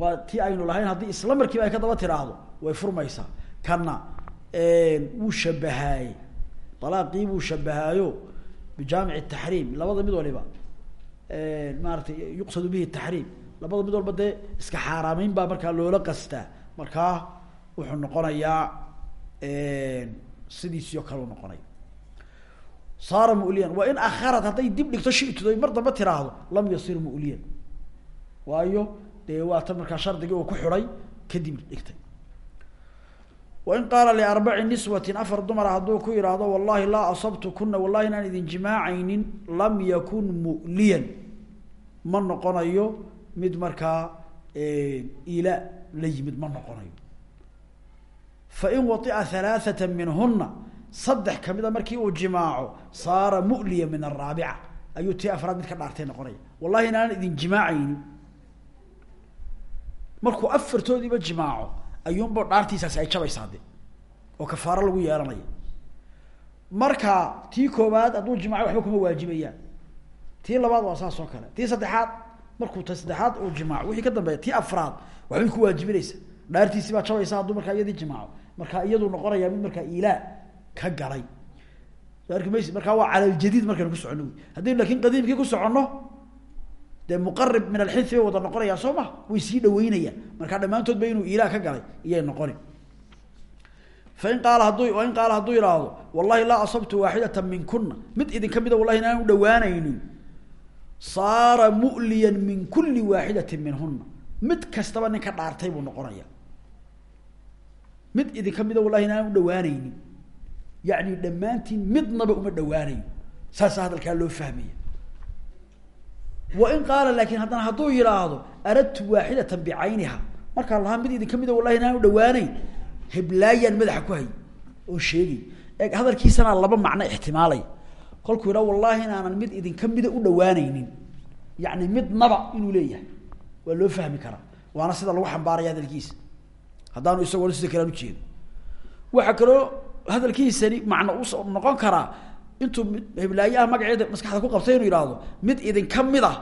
Waa ti aynu lahayn haddii isla markiiba ay ka daba tiraahdo way furmaysaa. Kana wuu shabahaaye alaaqii buu shabahaayo bijaamic taxriim labada mid waliba maaratay yuqsadu bihi taxriim. Labada mid walba dee iska xaaraameyn baa markaa loola qastaa. Markaa wuxuu noqonayaa sidiisii oo kale u noqonaya. Saara mu'liyan wa in akharat hadday dib dhigto shitudo mar dambe tiraahdo lam yasir mu'liyan waayo dee waa tan markaa shardigii uu ku xidhay kadib dhigtay wain qaala liarbaci niswatin afar dumara hadduu ku yidhaahdo wallahi laa asabtu kuna wallahi inaan idin jimaacaynin lam yakun mu'liyan ma noqonayo mid markaa ila la yimid ma noqonayo fain waطica halaaثata minhuna saddex kamida markii uu jimaaco saara mu'liya min araabica ayuu tii afraad mid ka dhaartay noqonaya wallahi inaanan idin jimaacaynin markuu afartoodiiba jimaaco ayuunba dhaartiisaasi ay jabaysaa oo kafaaro lagu yeelanaya marka tii koobaad hadduu jimaaco waxba kuma waajibayaan. Tii labaad waa saas oo kale. Tii saddexaad markuu ta saddexaad uu jimaaco wixii ka dambeeya tii afraad waxbay ku waajibinaysa dhaartiisi baa jabaysa hadduu markaa iyadii jimaaco. Marka iyadu noqonaya mid markaa ilaa ka galay. Arki maysi markaa waa calaljadiid markaynu ku socono haddaynu laakiin qadiimkii ku soconno dee muqarib min alxinsi bay wada noqonayaan soo ma? Way sii dhaweynayaan. Markaa dhammaantood ba inuu ilaa ka galay iyay noqoni. Fain qaala hadduu wain qaala hadduu ihahdo wallahi laa asabtu waaxidata min kuna mid idin ka mida wallahi inaan u dhawaanaynin saara mu'liyan min kuli waaxidatin minhuna mid kastaba nin ka dhaartay buu noqonaya. Mid idin ka mida wallahi inaan u dhawaanaynin yani dhammaantiin midnaba uma dhawaanayo saasa hadalkaa loo fahmaya wain qaala laakin haddana hadduu yihaahdo aradtu waaxidatan bicayniha markaan lahaa mid idin ka mida wallahi inaan u dhawaanayn heblaayaan madaxa ku hay oo sheegay e hadalkiisanaa laba macno ixtimaalay kolkuu yidhaha wallahi inaanan mid idinka mida u dhawaanaynin yani midnaba inuu leeyahay waa loo fahmi karaa waana sida lagu xambaaraya hadalkiisa haddaanu isagoona sida kalean ujeedo waxaa kaloo hadalkiisani macno u noqon intuu heblaayaha magaceeda maskaxda ku qabtay inuu yidhaahdo mid idinka mid ah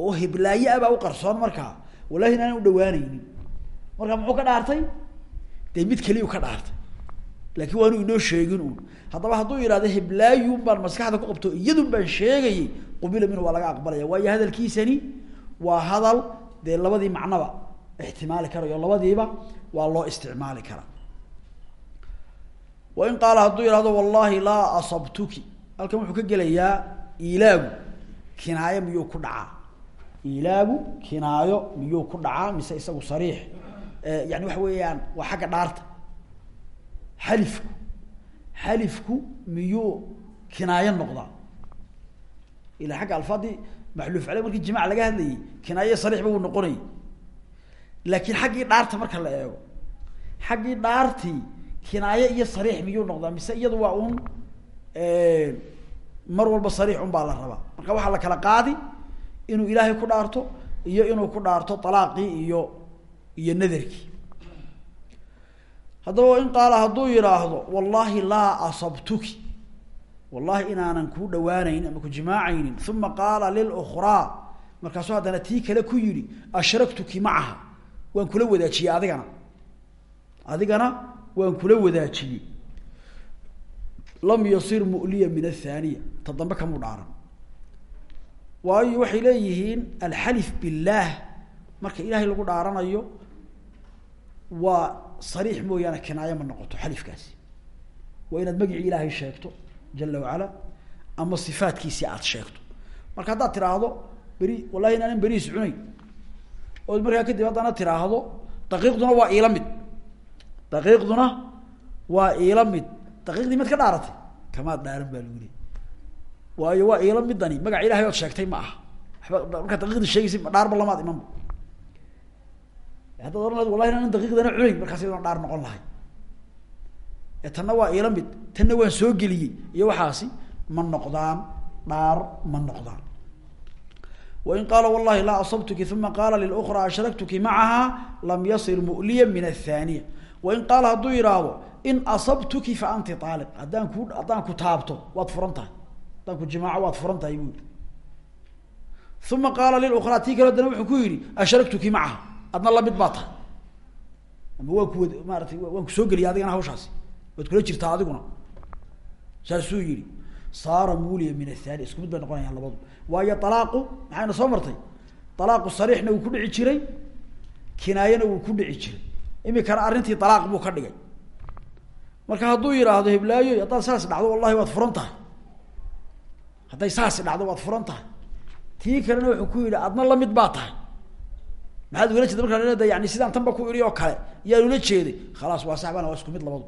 oo heblaaye ah baa u qarsoon markaa wallahi inaanan u dhawaanaynin markaa muxuu ka dhaartay? Dee mid keliyu ka dhaartay. Laakiin waanu inoo sheegin uun. Haddaba hadduu yidhahdo heblaayun baan maskaxda ku qabto iyadun baan sheegayay qubila minhu waa laga aqbalaya. Waayo hadalkiisani waa hadal dee labadii macnoba ixtimaali karayo labadiiba waa loo isticmaali karaa wain qaala hadduu yihahdo wallahi laa asabtuki halkan wuxuu ka gelayaa ilaagu kinaayo miyuu ku dhacaa ilaagu kinaayo miyuu ku dhacaa mise isagu sariix yani waxa weeyaan waa xagga dhaarta xalifku xalifku miyuu kinaayo noqdaa ila xagga alfaadii maxluuf ale markii jimac laga hadlayay kinaayo sariixba wuu noqonayay laakiin dhaarta marka la eego xaggii dhaartii kinaaye iyo sariix miyuu noqdaa? Mise iyadu waa un mar walba sariix un baa la rabaa. Marka waxaa la kala qaadi inuu ilaahay ku dhaarto iyo inuu ku dhaarto alaaqii iyo iyo nadarkii. Haddaba in qaala hadduu yidhaahdo wallahi laa asabtuki. Wallahi inaanan kuu dhawaanayn ama ku jimaacaynin uma qaala lilukhraa. Markaasuu haddana tii kale ku yidhi ashraktuki macaha. Waan kula wadaajiyey adigana. Adigana waan kula wadaajiyey. Lam yasir mu'liya min athaniya. Ta dambe kamuu dhaaran waayo waxay leeyihiin alxalif billaah marka ilaahay lagu dhaaranayo waa sariix mooyaane kinaayo ma noqoto xalifkaasi waa inaad magicii ilaahay sheegto jala wacala ama sifaatkiisii aada sheegto. Marka haddaad tiraahdo beri wallahi inaanan beriis cunayn. Ood markaa kadib haddana tiraahdo daqiiqduna waa iila mid daqiiqduna waa iila mid. Daqiiqdii mad ka dhaaratay. Kamaad dhaaran baa lagu leey waayo waa iila midani magaca ilahay ood sheegtay ma aha. Waba markaa daqiiqda sheegaysa dhaarba lamaad imanba haddaad ohan wallahi inaanan daqiiqdana cunayn markaas iyadona dhaar noqon lahay tanna waa iila mid. Tanna waan soo geliyey. Iyo waxaasi ma noqdaan. Dhaar ma noqdaan. Wain qaala wallahi laa asabtuki uma qaala lilukhraa ashraktuki macaha lam yasir mu'liya min athaniya wain qaala hadduu yidhaahdo in asabtuki fa anti aaliq haddaan ku haddaan ku taabto waad furan tahay haddaan ku jimaaco waad furan tahay buu yihi uma qaala lilukhraa tii kale haddana wuxuu ku yidhi ashraktuki macaha. Adna la mid baa tahay. Ama waan kuwad maaratay waan ku soo geliyay adigana hawshaasi. Waad kula jirtaa adiguna. Saasuu yihi saara muliya min athani isku mid bay ku dhici imikana arrintii alaaq buu ka dhigay. Marka hadduu yidhaahdo heblaayo haddaad saas dhacdo wallahi waad furan tahay. Hadday saasi dhacdo waad furan tahay. Tii kalena wuxuu ku yidhi adna la mid baa tahay. Maxaad ugala jeeda markaa leeda yani sidaan tanba ku iri oo kale yaan ula jeeday. Khalaas waa sax bana waa isku mid labadu.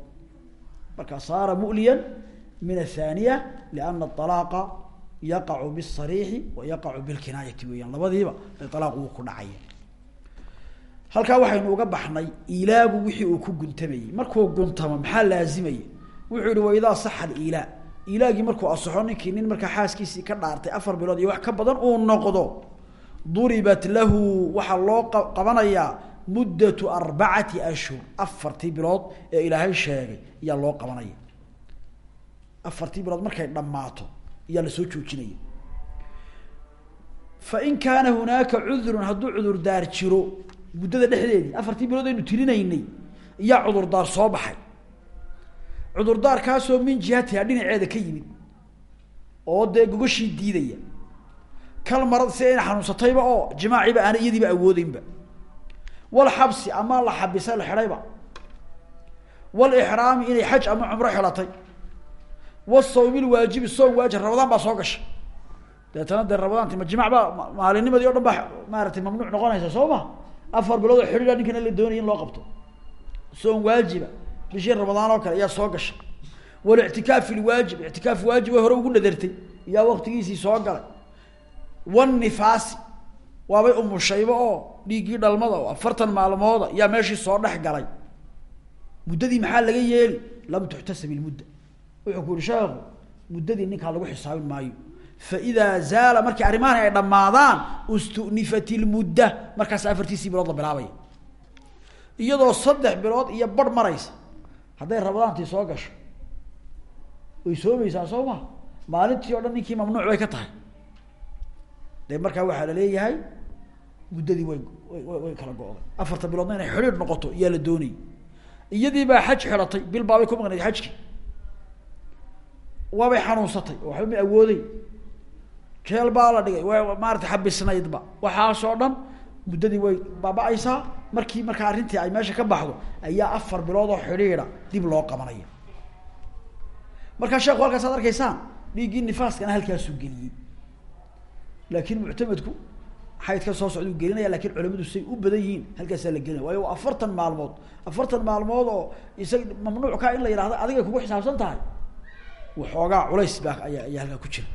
Marka saara mu'liyan min athaniya liana alaaqa yaqacu bisariixi wa yaqacu bilkinaayati weeyaan. Labadiiba alaaqu wuu ku dhacaya halkaa waxaynu uga baxnay ilaagu wixii uu ku guntamayey. Markuu guntamo maxaa laazimaya wuxuu yihi wa idaa saxa aliilaa ilaagii markuu asaxo ninkii nin markaa xaaskiisii ka dhaartay afar bilood iyo wax ka badan uu noqdo duribat lahu waxaa loo qabanayaa muddatu arbacati ashhur afartii bilood ee ilaahay sheegay ayaa loo qabanaya. Afartii bilood markay dhammaato ayaa la soo joojinaya. Fain kaana hunaaka cudrun hadduu cudurdaar jiro muddada dhexdeedii afartii bilood aynu tirinaynay iyaa cudurdaar soo baxay. Cudurdaarkaasoo min jihatiha dhinaceeda ka yimid oo dee gogashii diidaya. Kal marad si ayna xanuunsatayba oo jimaaciiba aana iyadiiba awoodeynba wal xabsi ama la xabisay la xidhayba. Wal ixraami inay xaj ama cumro xidhatay wasawmi lwaajibi soom waajib rabadaan baa soo gashay. Deetana dee rabadaanti ma jimac baa maalinimadii o dhan baa maaratay mamnuuc noqonaysa soo ma afar bilood oo xidhiidha ninkana la doonaya in loo qabto. Soom waajiba bishii ramadaan oo kale ayaa soo gashay. Walictikaaf ilwaajib ictikaaf waajib way hore ugu nadartay. Iyaa waktigiisii soo galay. Wanifaasi waabay umushayba oo dhiiggii dhalmada oo afartan maalmooda yaa meeshii soo dhex galay. Muddadii maxaa laga yeeli? Lam tuxtasab ilmudda wuxuu ku yihi sheekhu muddadii ninkaa lagu xisaabin maayo faidaa zaala markii arrimahan ay dhammaadaan ustunifat ilmudda markaas afartiisii bilood la bilaabaya iyadoo saddex bilood iyo bar maraysa hadday rabadaantii soo gasho way soomaysaa soo ma maalintii o dhan ninkii mamnuuc bay ka tahay de markaa waxaa la leeyahay muddadii way way kala go-day afarta biloodna inay xidhiidh noqoto iyaa la doonayay iyadii baa xaj xidhatay bil baabay ku maqnayd xajkii waabay waxba ma awooday jeel baa la dhigay. Way maarata xabisnaydba waxaasoo dhan muddadii way baaba-aysaa. Markii markaa arrintii ay meesha ka baxdo ayaa afar bilood oo xidhiidha dib loo qabanaya markaa sheeku halkaas ad arkaysaan dhiiggii nifaaskana halkaasuu geliyey. Laakin muctamedku xaydka soo socduu gelinaya laakiin culamadu say u badan yihiin halkaasaa la gelinaya waayo waa afartan maalmood afartan maalmood oo isag mamnuuc ka in la yidhahdo adigay kugu xisaabsan tahay waxoogaa culays baa ayaa halkaa ku jira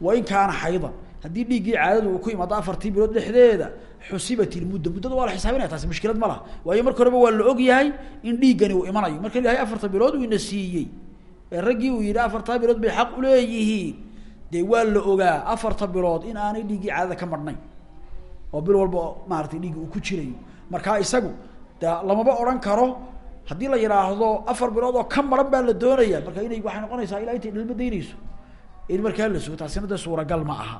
wain kaana xaydan haddii dhiiggii caadadu uu ku imaado afartii bilood dhexdeeda xusibat ilmudda. Muddada waa la xisaabinaya taasi mushkilad ma laha. Waayo marka horeba waa la og yahay in dhiiggani uu imanayo. Marka ilahay afarta bilood uu ina siiyey. Ee raggii uu yidhi afartaa bilood bay xaq uleeyihiin dee waa la ogaa afarta bilood in aanay dhiiggii caadada ka marhnayn oo bil walba maaratay dhiiggi uu ku jirayo markaa isagu de lamaba odhan karo haddii la yidhaahdo afar bilood oo ka maran baa la doonaya marka inay waxay noqonaysaa ilaa in markaa la sugo taasina dee suuragal ma aha.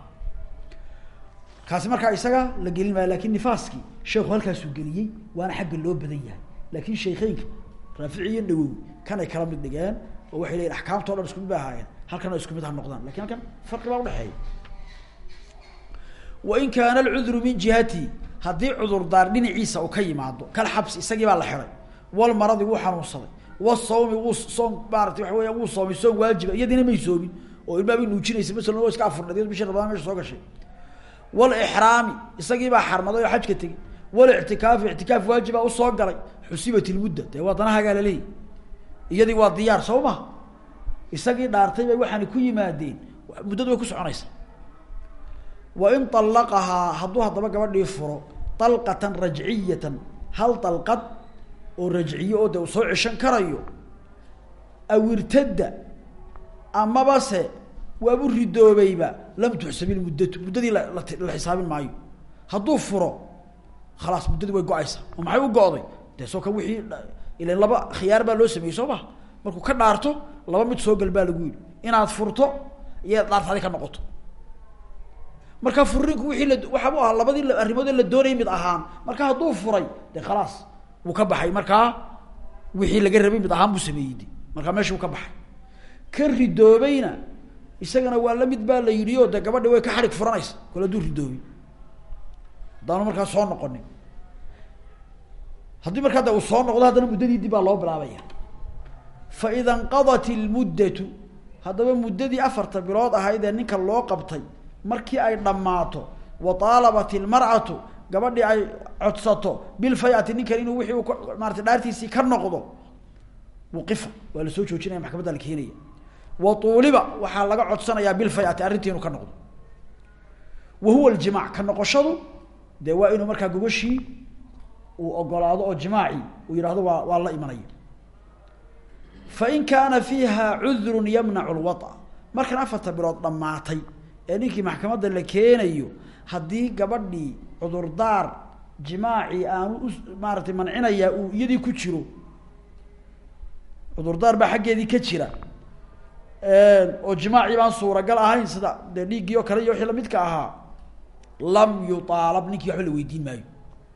Kaasi markaa isaga la gelin maayo laakiin nifaaskii sheekhu halkaasuu geliyey waana xagga loo badan yahay. Laakin sheikeynka raafici iyo nawowi kanay kala mid dhigeen oo waxay leyihin axkaamta o dhan isku mid bay ahaayeen. Halkana isku mid ha noqdaan. Lakin halkan farqi baa udhexeeya wain kaana alcudru min jihati haddii cudurdaar dhinaciisa uu ka yimaado kal xabsi isagii baa la xiday wal maradi wuu xanuunsaday. Wasawmi wuu soom maarata waxa weya wuu soomay soom waajiba iyadiina may soomin oo ilmaabay nuujinaysa masalan waa iska afurnayd iyado bishii rabadaan meesha soo gashay. Walixraami isagii baa xarmaday oo xajka tegey. Walictikaafi ictikaaf waajibaa u soo galay. Xusibat ilmudda dee waa danahagaa laleeyahy iyadii waa diyaar soo ma isagii dhaartay bay waxaana ku yimaadeen. Muddadu way ku soconaysa wain allaqahaa hadduu haddaba gabadhii furo dalqatan rajciyatan hal dalqad oo rajciye oo de uu soo ceshan karayo aw irtadda amaba se waabu ridoobayba lam tuxsab ilmuddatu muddadii la xisaabin maayo. Hadduu furo khalaas muddadii way go'aysaa oo maxay u dee soo ka wixii ilan laba khiyaar baa loo sameeyey soo ma? Markuu ka dhaarto laba mid soo gal lagu yidhi. Inaad furto iyo dhaartaadi ka noqoto. Marka furinku wiii la waxaa ahaa labadii arrimoodee la doonayay mid ahaan. Marka hadduu furay de khalaas wuu ka baxay. Markaa wixii laga rabay mid ahaan buu sameeyey. Markaa meesha wuu ka baxay ka ridoobayna isagana waa la mid baa la yidhi o de gabadhi way ka xarig furanaysa kole hadduu ridoobay haddaanu markaa soo noqonin. Haddii markaa de uu soo noqdo haddana muddadii dib baa loo bilaabaya fa ida nqadat ilmuddatu haddaba muddadii afarta bilood ahayd ee ninka loo qabtay markii ay dhammaato wa aalabat ilmar'atu gabadhii ay codsato bilfayati ninkan inuu wixii u dhaartiisii ka noqdo wuqifa. Waa la soo joojinaya maxkamadda la keenaya wa tuuliba waxaa laga codsanayaa bilfayati arrintii inuu ka noqdo. Wa huwa aljimac ka noqoshadu dee waa inuu markaa gogashii uu ogolaado oo jimaaci uu yihahdo waa waa la imanaya fain kaana fiiha cudrun yamnacu lwaa markan afarta bilood dhammaatay ee ninkii maxkamadda la keenayo haddii gabadhii cudurdaar jimaacii aanu u maaratay mancinayaa uu iyadii ku jiro cudurdaar baa xaggeedii ka jira oo jimaacii baan suuragal ahayn sida dee dhiiggii oo kale iyo wixii lamidka ahaa lam yuaalab ninkii waxba la weydiin maayo.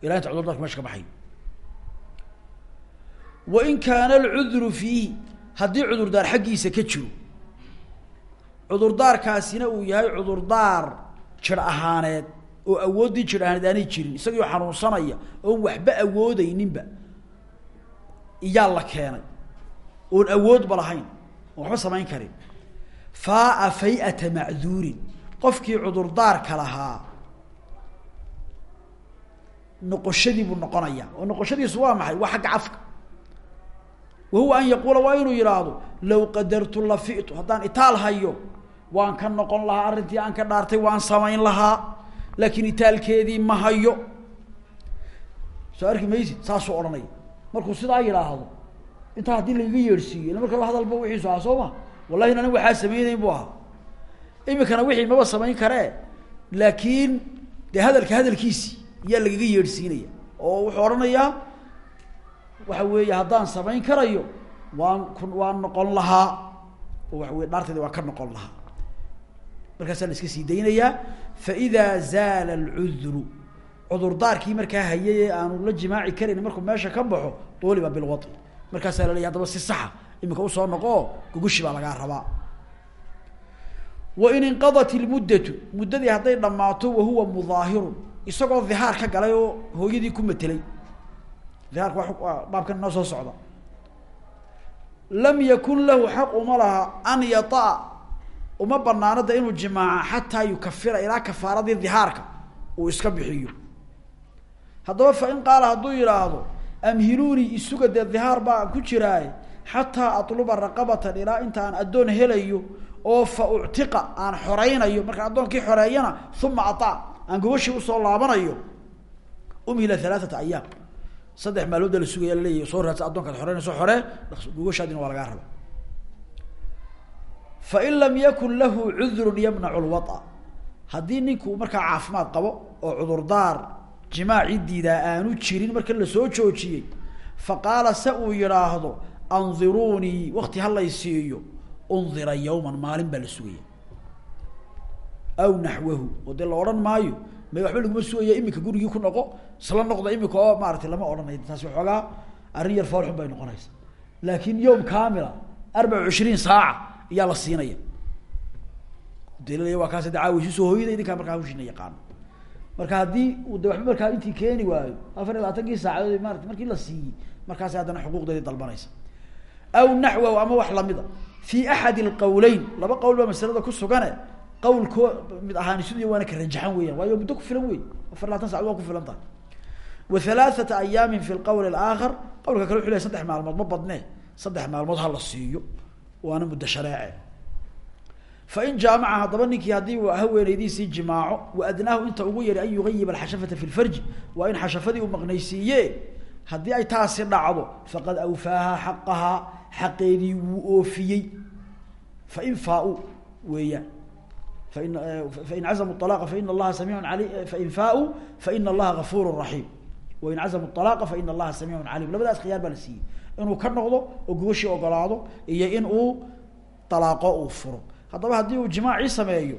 Ila inta cudurdaarku meesha ka baxayo wain kaana alcudru fiihi haddii cudurdaar xaggiisa ka jiro cudurdaarkaasina uu yahay cudurdaar jir ahaaneed oo awooddii jir ahaaneed aanay jirin isagoo xanuunsanaya oon waxba awoodeyninba iyaa la keenay. Oon awoodba lahayn oon waxba samayn karin. Faaa fay'ata macduurin. Qofkii cudurdaarka lahaa noqoshadii buu noqonaya oo noqoshadiisu waa maxay? Waa xagga cafka wa huwa an yaquula waa inuu yidhaahdo low qadartu lafi'tu haddaan itaal hayo waan ka noqon lahaa arrintii aan ka dhaartay waan samayn lahaa. Laakiin itaalkeedii ma hayo. Soo arki maysid saasuu odhanaya. Markuu sidaa yidhaahdo intaa haddii laiga yeedhsiiyo ila markaba hadalba wixiisu ahaa soo ma wallahi in anig waxaa samaynayn bu ahaa. Imikana wixii maba samayn karee laakiin dee hadalka hadalkiisi iyaa lagaga yeedhsiinaya oo wuxuu odhanayaa waxa weeye haddaan samayn karayo waan ku waan noqon lahaa. Oo waxa weye dhaarteedi waan ka noqon lahaa. Markaasaa la iska sii daynayaa faida zaala alcudru cudurdaarkii markaa hayay aanu la jimaaci karayn markuu meesha ka baxo uliba bilwai markaasaa la leeya hadaba si saxa imika u soo noqo oo gugushi baa lagaa rabaa. Wain inqadat ilmuddatu muddadii hadday dhammaato wahuwa mudaahirun isagoo dhihaar ka galay oo hooyadii ku matelay dhihaarka waa baabkan inoo soo socda. Lam yakun lahu xaq uma laha an yataa uma banaanada inuu jimaaca xataa yukafira ilaa kafaaradii dhihaarka uu iska bixiyo. Haddaba fa in qaala hadduu yidhaahdo amhiluunii isuga dee dhihaar baa ku jiraaye xataa atluba raqabatan ilaa inta aan addoon helayo oo fa uctiqa aan xoreynayo markaan addoonkii xoreeyana uma ataa aan gogashii u soo laabanayo umhila halaaata ayaam. Saddex maalmood la sugaya laleeyahy soo raadsa addonkaad xoreynayso xoree gogashaadina waa lagaa raba fain lam yakun lahu cudrun yamnacu lwaa haddii ninku markaa caafimaad qabo oo cudurdaar jimaaci diidaa aanu jirin marka la soo joojiyey. Faqaala se uu yidhaahdo andiruunii wakti halay siiyo. Undira yawman maalin baa la sugaya. Aw naxwahu oo dee la odhan maayo may waxba laguma sugaya imika gurigii ku noqo isla noqda imika oo maaratay lama odhanayo taasi waxoogaa arrin yar foolxun bay noqonaysa. Laakin yawm kamila arbaca cishriin saaca iyaa la siinaya. De waa kaas de caawisu soo hooyada idinkaa markaa hawshiina yaqaano marka haddii uu de waxba intii keeni waayo afar iyo labaatankii saacadood maarata markii la siiyey markaasi haddana xuquuqdeedii dalbanaysa. Aw naxwahu ama wax lamida fi axad alqawleyn laba qowl baa masalada ku sugane qawlkoo mid ahaanisidu waana ka rajaxan weeyaan waayo muddo ku filan wey afar labatan sacad waa ku filan tahay. Wa halaathata ayaamin fi lqawl alaakhar qawlka kale wuxu ley saddex maalmood ma badne saddex maalmood ha la siiyo waana muddo shareece fain jaamaca haddaba ninkii haddii haweeneydiisii jimaaco wa adnaahu inta ugu yari an yugayiba alxashafata fi lfarji waa in xashafadii uu maqnaysiiye haddii ay taasi dhacdo faqad awfaaha xaqahaa xaqeedii wuu oofiyey. Fain faa-u weeyaan fain fain cazamu alaqa faina allaha samiicun ali fain faa-u faina allaha gafuuru raxiim wain cazamu alaqa faina allaha samiicun caliim. Labadaas khiyaar baa la inuu ka noqdo oo gogashii ogolaado iyo in uu alaaqo uu furo haddaba haddii uu jimaacii sameeyo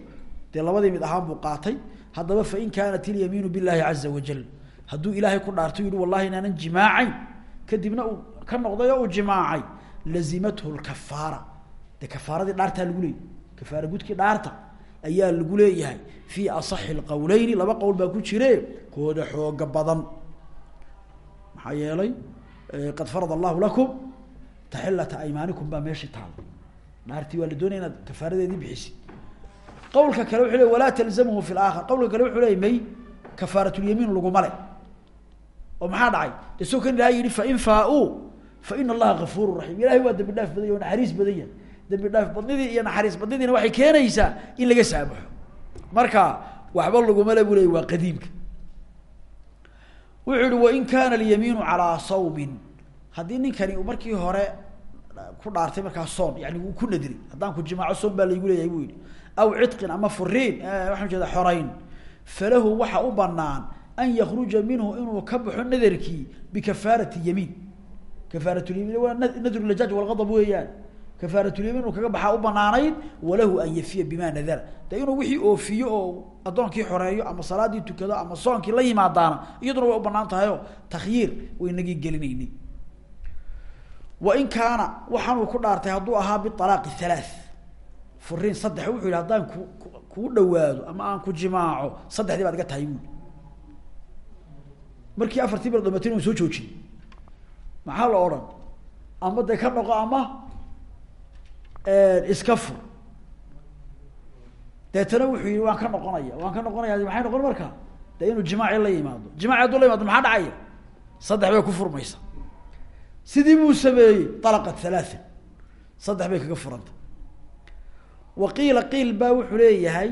dee labadii mid ahaan buu qaatay. Haddaba fain kaanat ilyamiinu billahi caza wajal hadduu ilaahay ku dhaarto yihi wallahi inaanan jimaacayn. Kadibna uu ka noqday oo uu jimaacay. Lazimathu lkafaara dee kafaaradii dhaartaa lagu leeyay kafaara gudkii dhaarta ayaa lagu leeyahay. Fii asaxi lqowleyni laba qowl baa ku jire kooda xooga badan. Maxaa yeelay qad farad allahu lakum taxilata aymaanikum baa meeshii taal dhaartii waa la doonaya inaad kafaaradeedii bixisid. Qawlka kale wuxuu ley walaa talzamhu fi laakhar qawlka kale wuxuu ley may kafaaratulyamiin laguma le oo maxaa dhacay? De kan ilahay yihi fain faa-uu fa ina allaha gafuuru raxiim ilahay waa dambi dhaaf badan yahy o naxariis badan yahay. Dambi dhaaf badnidii iyo naxariis badnidiina waxay keenaysaa in laga saamaxo marka waxba laguma le bu ley waa qadiimka. Wuxuu yihi wain kana alyamiinu calaa sawmin. Haddii ninkani markii hore ku dhaartay markaa soon yani wuu ku nadri haddaan ku jimaaco soon baa laygu leeyahay bu yihi aw cidqin ama furiin waxaan jeeda xorayn. Falahu waxa u banaan an yakruja minhu inuu ka baxo nadarkii bikafaarati yamiin. Kafaaratyamiin waa nadrulajaaj walgadab weeyaan. Kafaaratyamiin inuu kaga baxaa u banaanayd walahu an yafiya bima nadara. De inuu wixii oofiyo oo addoonkii xoreeyo ama salaadii tukado ama soonkii la yimaadaana iyaduna way u bannaan tahay oo takhyiir waynagii gelinaynay wain kaana waxaanuu ku dhaartay hadduu ahaa bialaaqi halaath furiin saddex wuxuu yihi haddaan ku kuu dhawaado ama aan ku jimaaco saddexdii baad iga tahay buuli markii afartii bar dhamatin un soo joojin. Maxaa la odhan? Ama de ka noqo ama iska fur. Deetana wuxuu yihi waan ka noqonaya waan ka noqonaya maxay noqon marka? De inuu jimaaci la yimaado. Jimaaci hadduu la yimaado maxaa dhacaya? Saddex bay ku sidii buu sameeyey alaqat halaathan saddex bay kaga furanta. Wa qiila qiil baa wuxuu leeyahay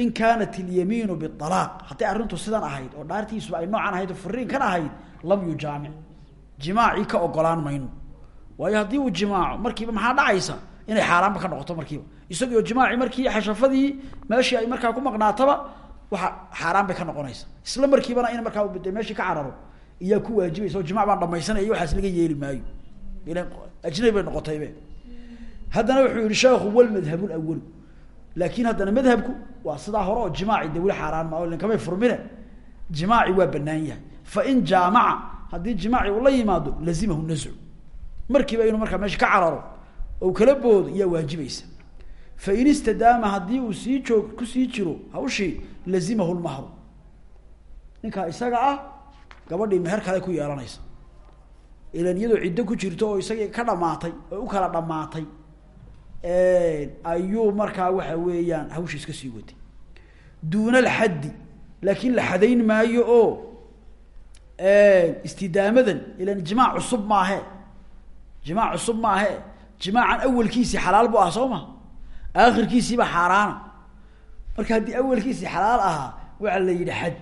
in kaanat ilyamiinu bialaaq hadday arrintu sidan ahayd oo dhaartiisuba ay noocan ahayd oo furiin kan ahayd lam yujaamic. Jimaacii ka ogolaan mayno. Waayo haddii uu jimaaco markiiba maxaa dhacaysa? Inay xaaraanba ka noqoto markiiba. Isagio jimaaci markii xashafadii meeshii ay markaa ku maqnaataba waxa xaaraan bay ka noqonaysa. Isla iyaa ku waajibaysa oo jimac baan dhamaysanaya waxaas laga yeeli maayo. Ilan ajnabi bay noqotaybe haddana wuxuu yihi sheekhu walmadhabu lawalu laakin haddana madhabku waa sidaa hore oo jimaaci de xaaraan maa ilan kamay furmine jimaaci waa banaan yahay. Fain jaamaca haddii jimaaci la yimaado lazimahu nascu. Markiiba inuu markaa meesha ka cararo ou kala boodo iyaa waajibaysa. Fain istadaama haddii uu sii joog ku sii jiro hawshii lazimahu lmahru ninkaa isaga ah gabadhii meher kale ku yeelanaysa. Ilan iyadoo ciddo ku jirto oo isagii ka dhamaatay oo u kala dhamaatay ayuu markaa waxa weeyaan hawsha iska sii watay duuna alxaddi laakin la xadayn maayo oo istidaamadan ilan jimaac cusub maahe. Jimaac cusub maahe. Jimaacan awalkiisii xalaal bu ah soo ma? Aakhirkiisiiba xaaraana. Marka haddii awalkiisii xalaal ahaa waxaa la yidhi xad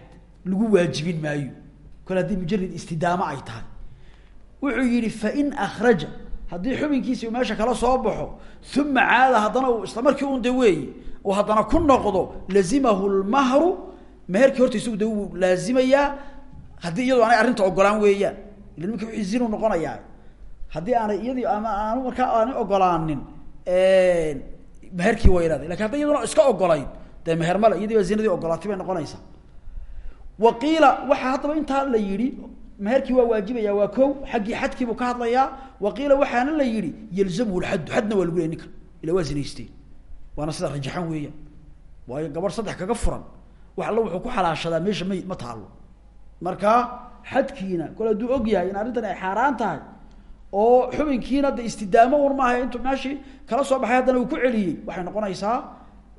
lagu waajibin maayo kol haddii mujarad istidaamo ay tahay. Wuxuu yihi fain akraja haddii xubinkiisi uu meesha kala soo baxo uma caada haddana uu isla markii un de weeye uu ku noqdo lazimahu lmahru meherkii horta isagu de wuu laazimayaa iyadu aanay arrinta ogolaan weeyaan. Ila nimanka wixii zinu noqonayaa haddii aanay iyadii ama aanu markaa aanay ogolaanin meherkii waynaada laakiin hadday iyaduna iska ogolayn dee meher male iyadii baa ogolaatay bay noqonaysaa wa qiila waxaa haddaba intaa la yihi meherkii waa waajibaya waa ko xaggii xadkiibuu ka hadlayaa. Wa qiila waxaana la yihi yalzamhu lxaddu xadna waa lagu leey ninkan ila waa zinaysteen waana sida rajaxan weeyaan waayo gabadh saddex kaga furan wax alla wuxuu ku xalaashadaa meesha may ma taalo marka xadkiina kol hadduu og yahay oo xubinkiina de istidaamo un maaha intuu kala soo baxay haddana uu ku celiyey waxay noqonaysaa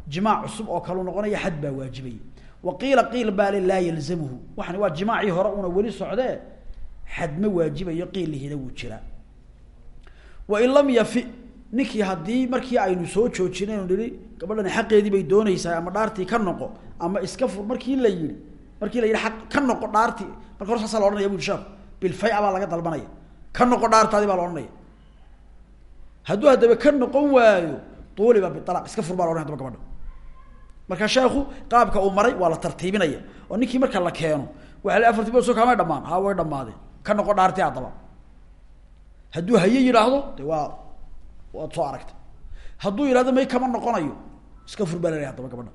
jimaac cusub oo kaleu noqonaya xad baa wa qiila qiil baale laa yalzamhu waxani waa jimaacii hore una weli socdee xad ma waajibayo qiilihina wuu jiraa wain lam yafi ninkii haddii markii aynu soo joojinaynu nihi gabadhani xaqeedii bay doonaysaa ama dhaartii ka noqo ama iska fur markii la yihi markii la yihi aq ka noqo dhaartii marka hore saasaa la ohanaya bui sheekhu bilfaya baa laga dalbanaya. Ka noqo dhaartaadi baa la ohanaya hadduu haddaba ka noqon waayo tuuliba bialaq iska fur baa la ohanaya gabadha marka sheekhu qaabka uu maray waa la tartiibinaya oo ninkii marka la keeno waa la afarti soo kaamay dhamaan ha way dhamaadeen ka noqo dhaarti haddaba. Hadduu haye yidhaahdo de waa waad soo aragta hadduu yidhahdo may kama noqonayo iska fur baa la lehay hadaba gabadha.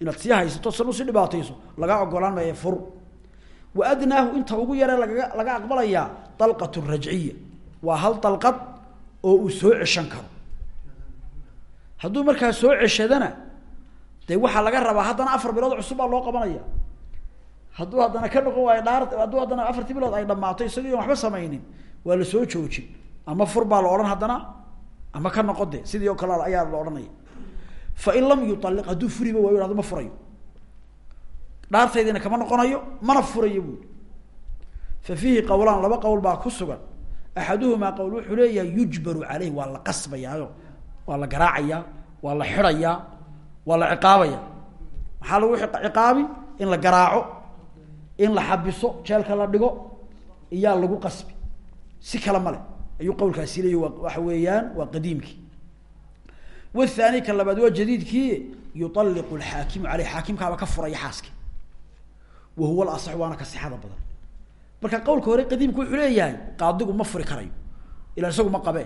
Inaad sii haysato san u sii dhibaatayso lagaa ogolaan maya fur. Wa adnaahu inta ugu yare lagaga laga aqbalayaa dalqat rajciya. Waa hal dalqad oo uu soo ceshan karo hadduu markaa soo ceshadana dee waxaa laga rabaa haddana afar bilood cusub baa loo qabanaya. Hadduu haddana ka noqon waayo dhaar hadduu haddana afartii bilood ay dhammaato isagii on waxba samaynin waa la soo joojin. Ama fur baa la odhan haddana ama ka noqon sidii oo kale ayaa la odhanaya. Fain lam yualiq hadduu furiba waayo hahdo ma furayo. Dhaartaydina kama noqonayo mana furayo buui fa fiihi qowlaan laba qowl baa ku sugan. Axaduhumaa qowl wuxuu leeyahay yujbaru caleyh waa la qasbayaayo waa la garaacayaa waa la xidhayaa waa la ciqaabaya. Maxaa lagu ciqaabi? In la garaaco in la xabiso jeelka la dhigo iyaa lagu qasbi. Si kale male ayuu qawlkaasi leeya waxa weeyaan waa qadiimkii wathani ka labaad waa jadiidkii yualiqu lxaakimu aleyh xaakimkaaba ka furaya xaaski. Wa huwa lasax waana ka sixada badan. Marka qawlka hore qadiimku wuxuu leeyahay qaadigu ma furi karayo. Ila isagu ma qabe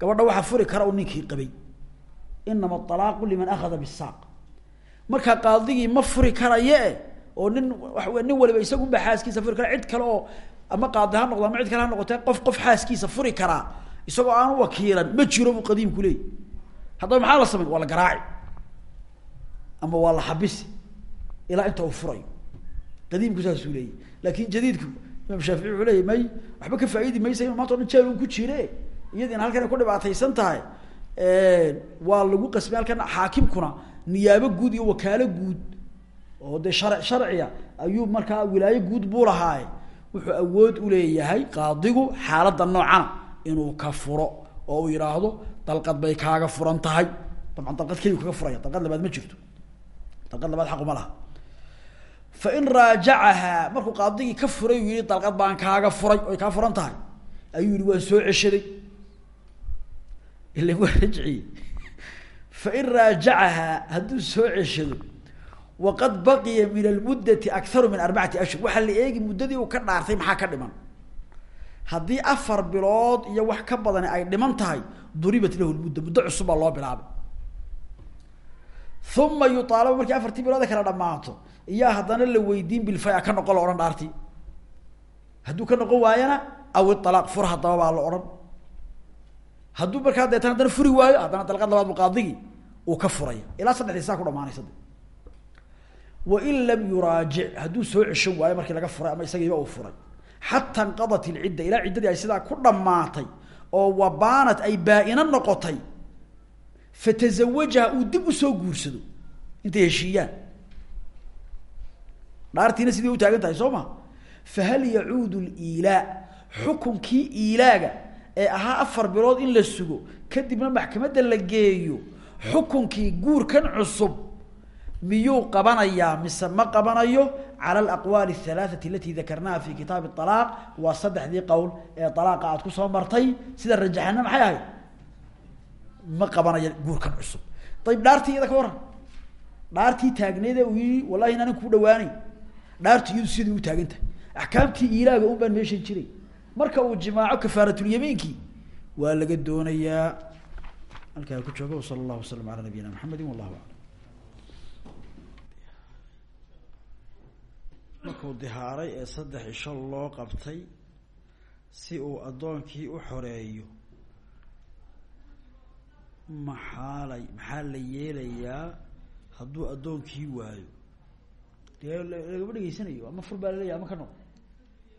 gabadha waxaa furi kara u ninkii qabay. Inama alaaqu liman akhada bisaaq. Marka qaadigii ma furi karaye oo nin waa nin waliba isagunba xaaskiisa furi kara cid kale oo ama qaadi ha noqdo ama cid kale ha qof qof xaaskiisa furi karaa. Isagoo aan wakiilan ma jiro buu qadiimku leeyay. Haddaba maxaa la samay? Waa garaaci. Ama waa la xabisi? Inta uu furayo. Qadiimku saasuu leeyay. Laakin jadiidku imaam shaafici wuxuu leeyay may waxba ka faaidi maysa inu maanta o ku jire iyadiina halkan ay ku dhibaataysan tahay waa lagu qasbay halkan xaakimkuna niyaabo guud iyo wakaalo guud. Oo dee shar sharciga ayuu markaa wilaayo guud buu lahaaye wuxuu awood uleeyahay qaadigu xaaladda noocana inuu ka furo oo uu dalqad bay kaaga furan dabcan dalqad keliyu kaga furaya. Dalqad labaad ma jirto. Dalqad labaad xaquma laha. Fain raajacahaa markuu qaadigii ka furay yihi dalqad baan kaaga furay. Oy kaa furan tahay. Ayuu yihi waan soo ceshaday ila waa rajciye fain raajacahaa hadduu soo ceshado waqad baqiya min almuddati akharu min arbacati ashhur. Waxaa la eegi muddadii uu ka dhaartay maxaa ka dhiman? Haddii afar bilood iyo wax ka badani ay dhiman tahay duribat lahu lmudda muddo cusub loo bilaabay. Uma yuaalaba markii afartii bilood kala dhamaato iyaa haddana la weydiin bilfaya ka noqon la odhan dhaartii. Hadduu ka noqon waayana aw ialaaq fur haddaba la odhan hadduu markaa deetan haddana furi waayo haddana dalqad labaad bu qaadigii uu ka furaya ilaa saddexdii saa ku dhamaanaysa de wain lam yuraajic hadduu soo ceshan waayo markii laga furay ama isagiiba uu furay. Xata inqadat ilcidda ilaa ciddadii ay sidaa ku dhamaatay oo wabaanat ay baa-ina noqotay fatazawajaha uu dib u soo guursado. Intay heshiiyaan. Dhaartiina sidii utaagan tahay soo ma? Fahal yacuudu liilaa xukunkii iilaaga ee ahaa afar bilood in la sugo kadibna maxkamadda la geeyo. Xukunkii guurkan cusub miyuu qabanayaa? Mise ma qabanayo? Cala alaqwaali alhalaathati alati dakarnaha fi kitaabi alaaq waa saddexdii qowl ee alaaqa aad ku soo martay. Sida rajaxana maxay ahayd? Ma qabanaya guurkan cusub. Ayib dhaartii iyada ka waran dhaartii taagneede uu yii wallahi inaanan kuu dhawaanay dhaartii iyadu sidii u taagan tahay. Axkaamtii ilaaga un baan meeshan jiray marka uu jimaaco kafaaratulyamiinkii waa laga doonayaa. Halkaa ku joogo sala allahu wasalam ala nabiyina maxamedi wallahu aclam. Markuu dihaaray ee saddex isho loo qabtay si uu addoonkii u xoreeyo maxaalay maxaa la yeelayaa hadduu addoonkii waayo? Dee lagama dhegeysanayo ama fur baa laleeyahy ama ka noqo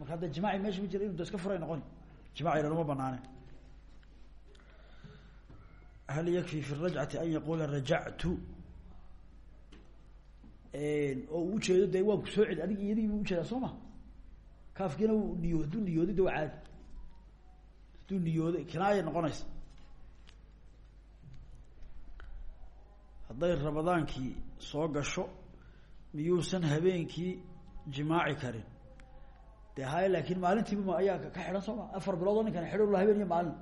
marka hadda jimaaci meesha ma jira inu da iska furay noqoni. Jimaci lanuma banaane. Hal yakfi fi rajcati an yaquula rajactu? Oo u ujeedo de waan ku soo celi adig iyadigi bu u jeedaa soo ma? Kaafkiina u niyo hadduu niyooday de waa caadi. Hadduu niyooday kinaaya noqonaysa. Hadday ramadaankii soo gasho miyuusan habeenkii jimaaci karin de hay laakin maalintiiba ayaa ka xidhan soo ma? Afar bilood oo ninkan xidhla habeen iyo maalin.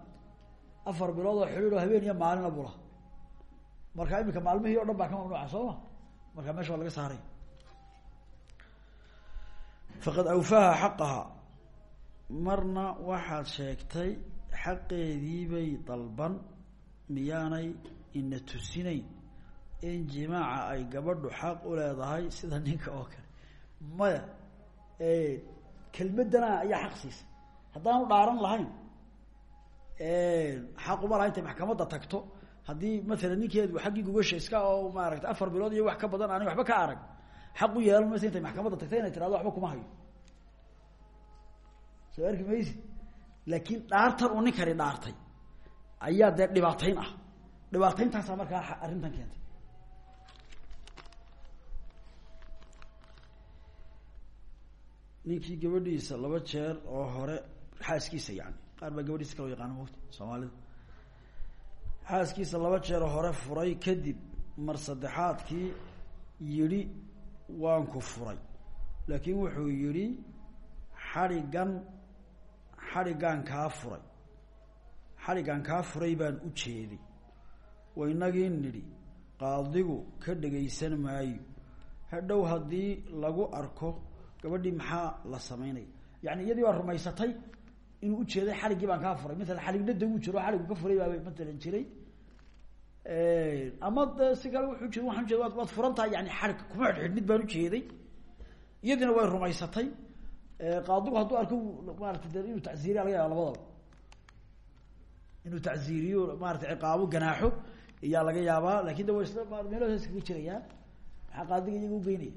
Afar bilood oo xidhiidoo habeen iyo maalina bula. Marka imika maalmihii o dhan baa ka mamnuuca soo ma? Markaa meesha waa laga saaray faqad awfaaha xaqaha. Marna waxaad sheegtay xaqeediibay dalban miyaanay ina tusinayn in jimaaca ay gabadhu xaq u leedahay sida ninka oo kale. Maya kelmadana ayaa xaq siisa haddaanu dhaaran lahayn xaq uma laha intay maxkamadda tagto haddii matala ninkeedu xaggii gugasha iska oo maarata afar bilood iyo wax ka badan aanay waxba ka arag xaq u yeelan maysa intay maxkamadda tagtay inay tirahdo waxba kuma hayo. Soo arki maysi laakiin dhaartan uu ninkani dhaartay ayaa dee dhibaateyn ah. Dhibaateyntaasaa markaa arrintan keentay ninkii gabadhiisa laba jeer oo hore xaaskiisa yani qaar baa gabadhiisa kala yaqaana mota soomaalida. Xaaskiisa laba jeer oo hore furay kadib mar saddexaadkii yidhi waan ku furay. Laakiin wuxuu yidhi xadhigan xadhigaan kaa furay. Xadhigaan kaa furay baan u jeeday. Waynagii nidhi qaadigu ka dhegaysan maayo. Hadhow haddii lagu arko gabadhii maxaa la samaynaya? Yani iyadii baa rumaysatay inuu ujeeday xadhiggii baan kaa furay. Maala xadhignada uu jiro xadhigu ka furay baaba matalan jiray. Ama de wuuu jir waan ujeeda waad furan tahay yani kuma xidhxidhnid baan ujeeday iyadiina way rumaysatay. Qaadigu hadduu arko maarata de inuu tacziiriya laga yaaba labadaba inuu tacziiriyo maarata ciqaabo ganaaxo iyaa laga yaabaa laakiin de wa isla meelahooda iskaga jirayaan. Maxaa qaadiga iyaga ugeynaya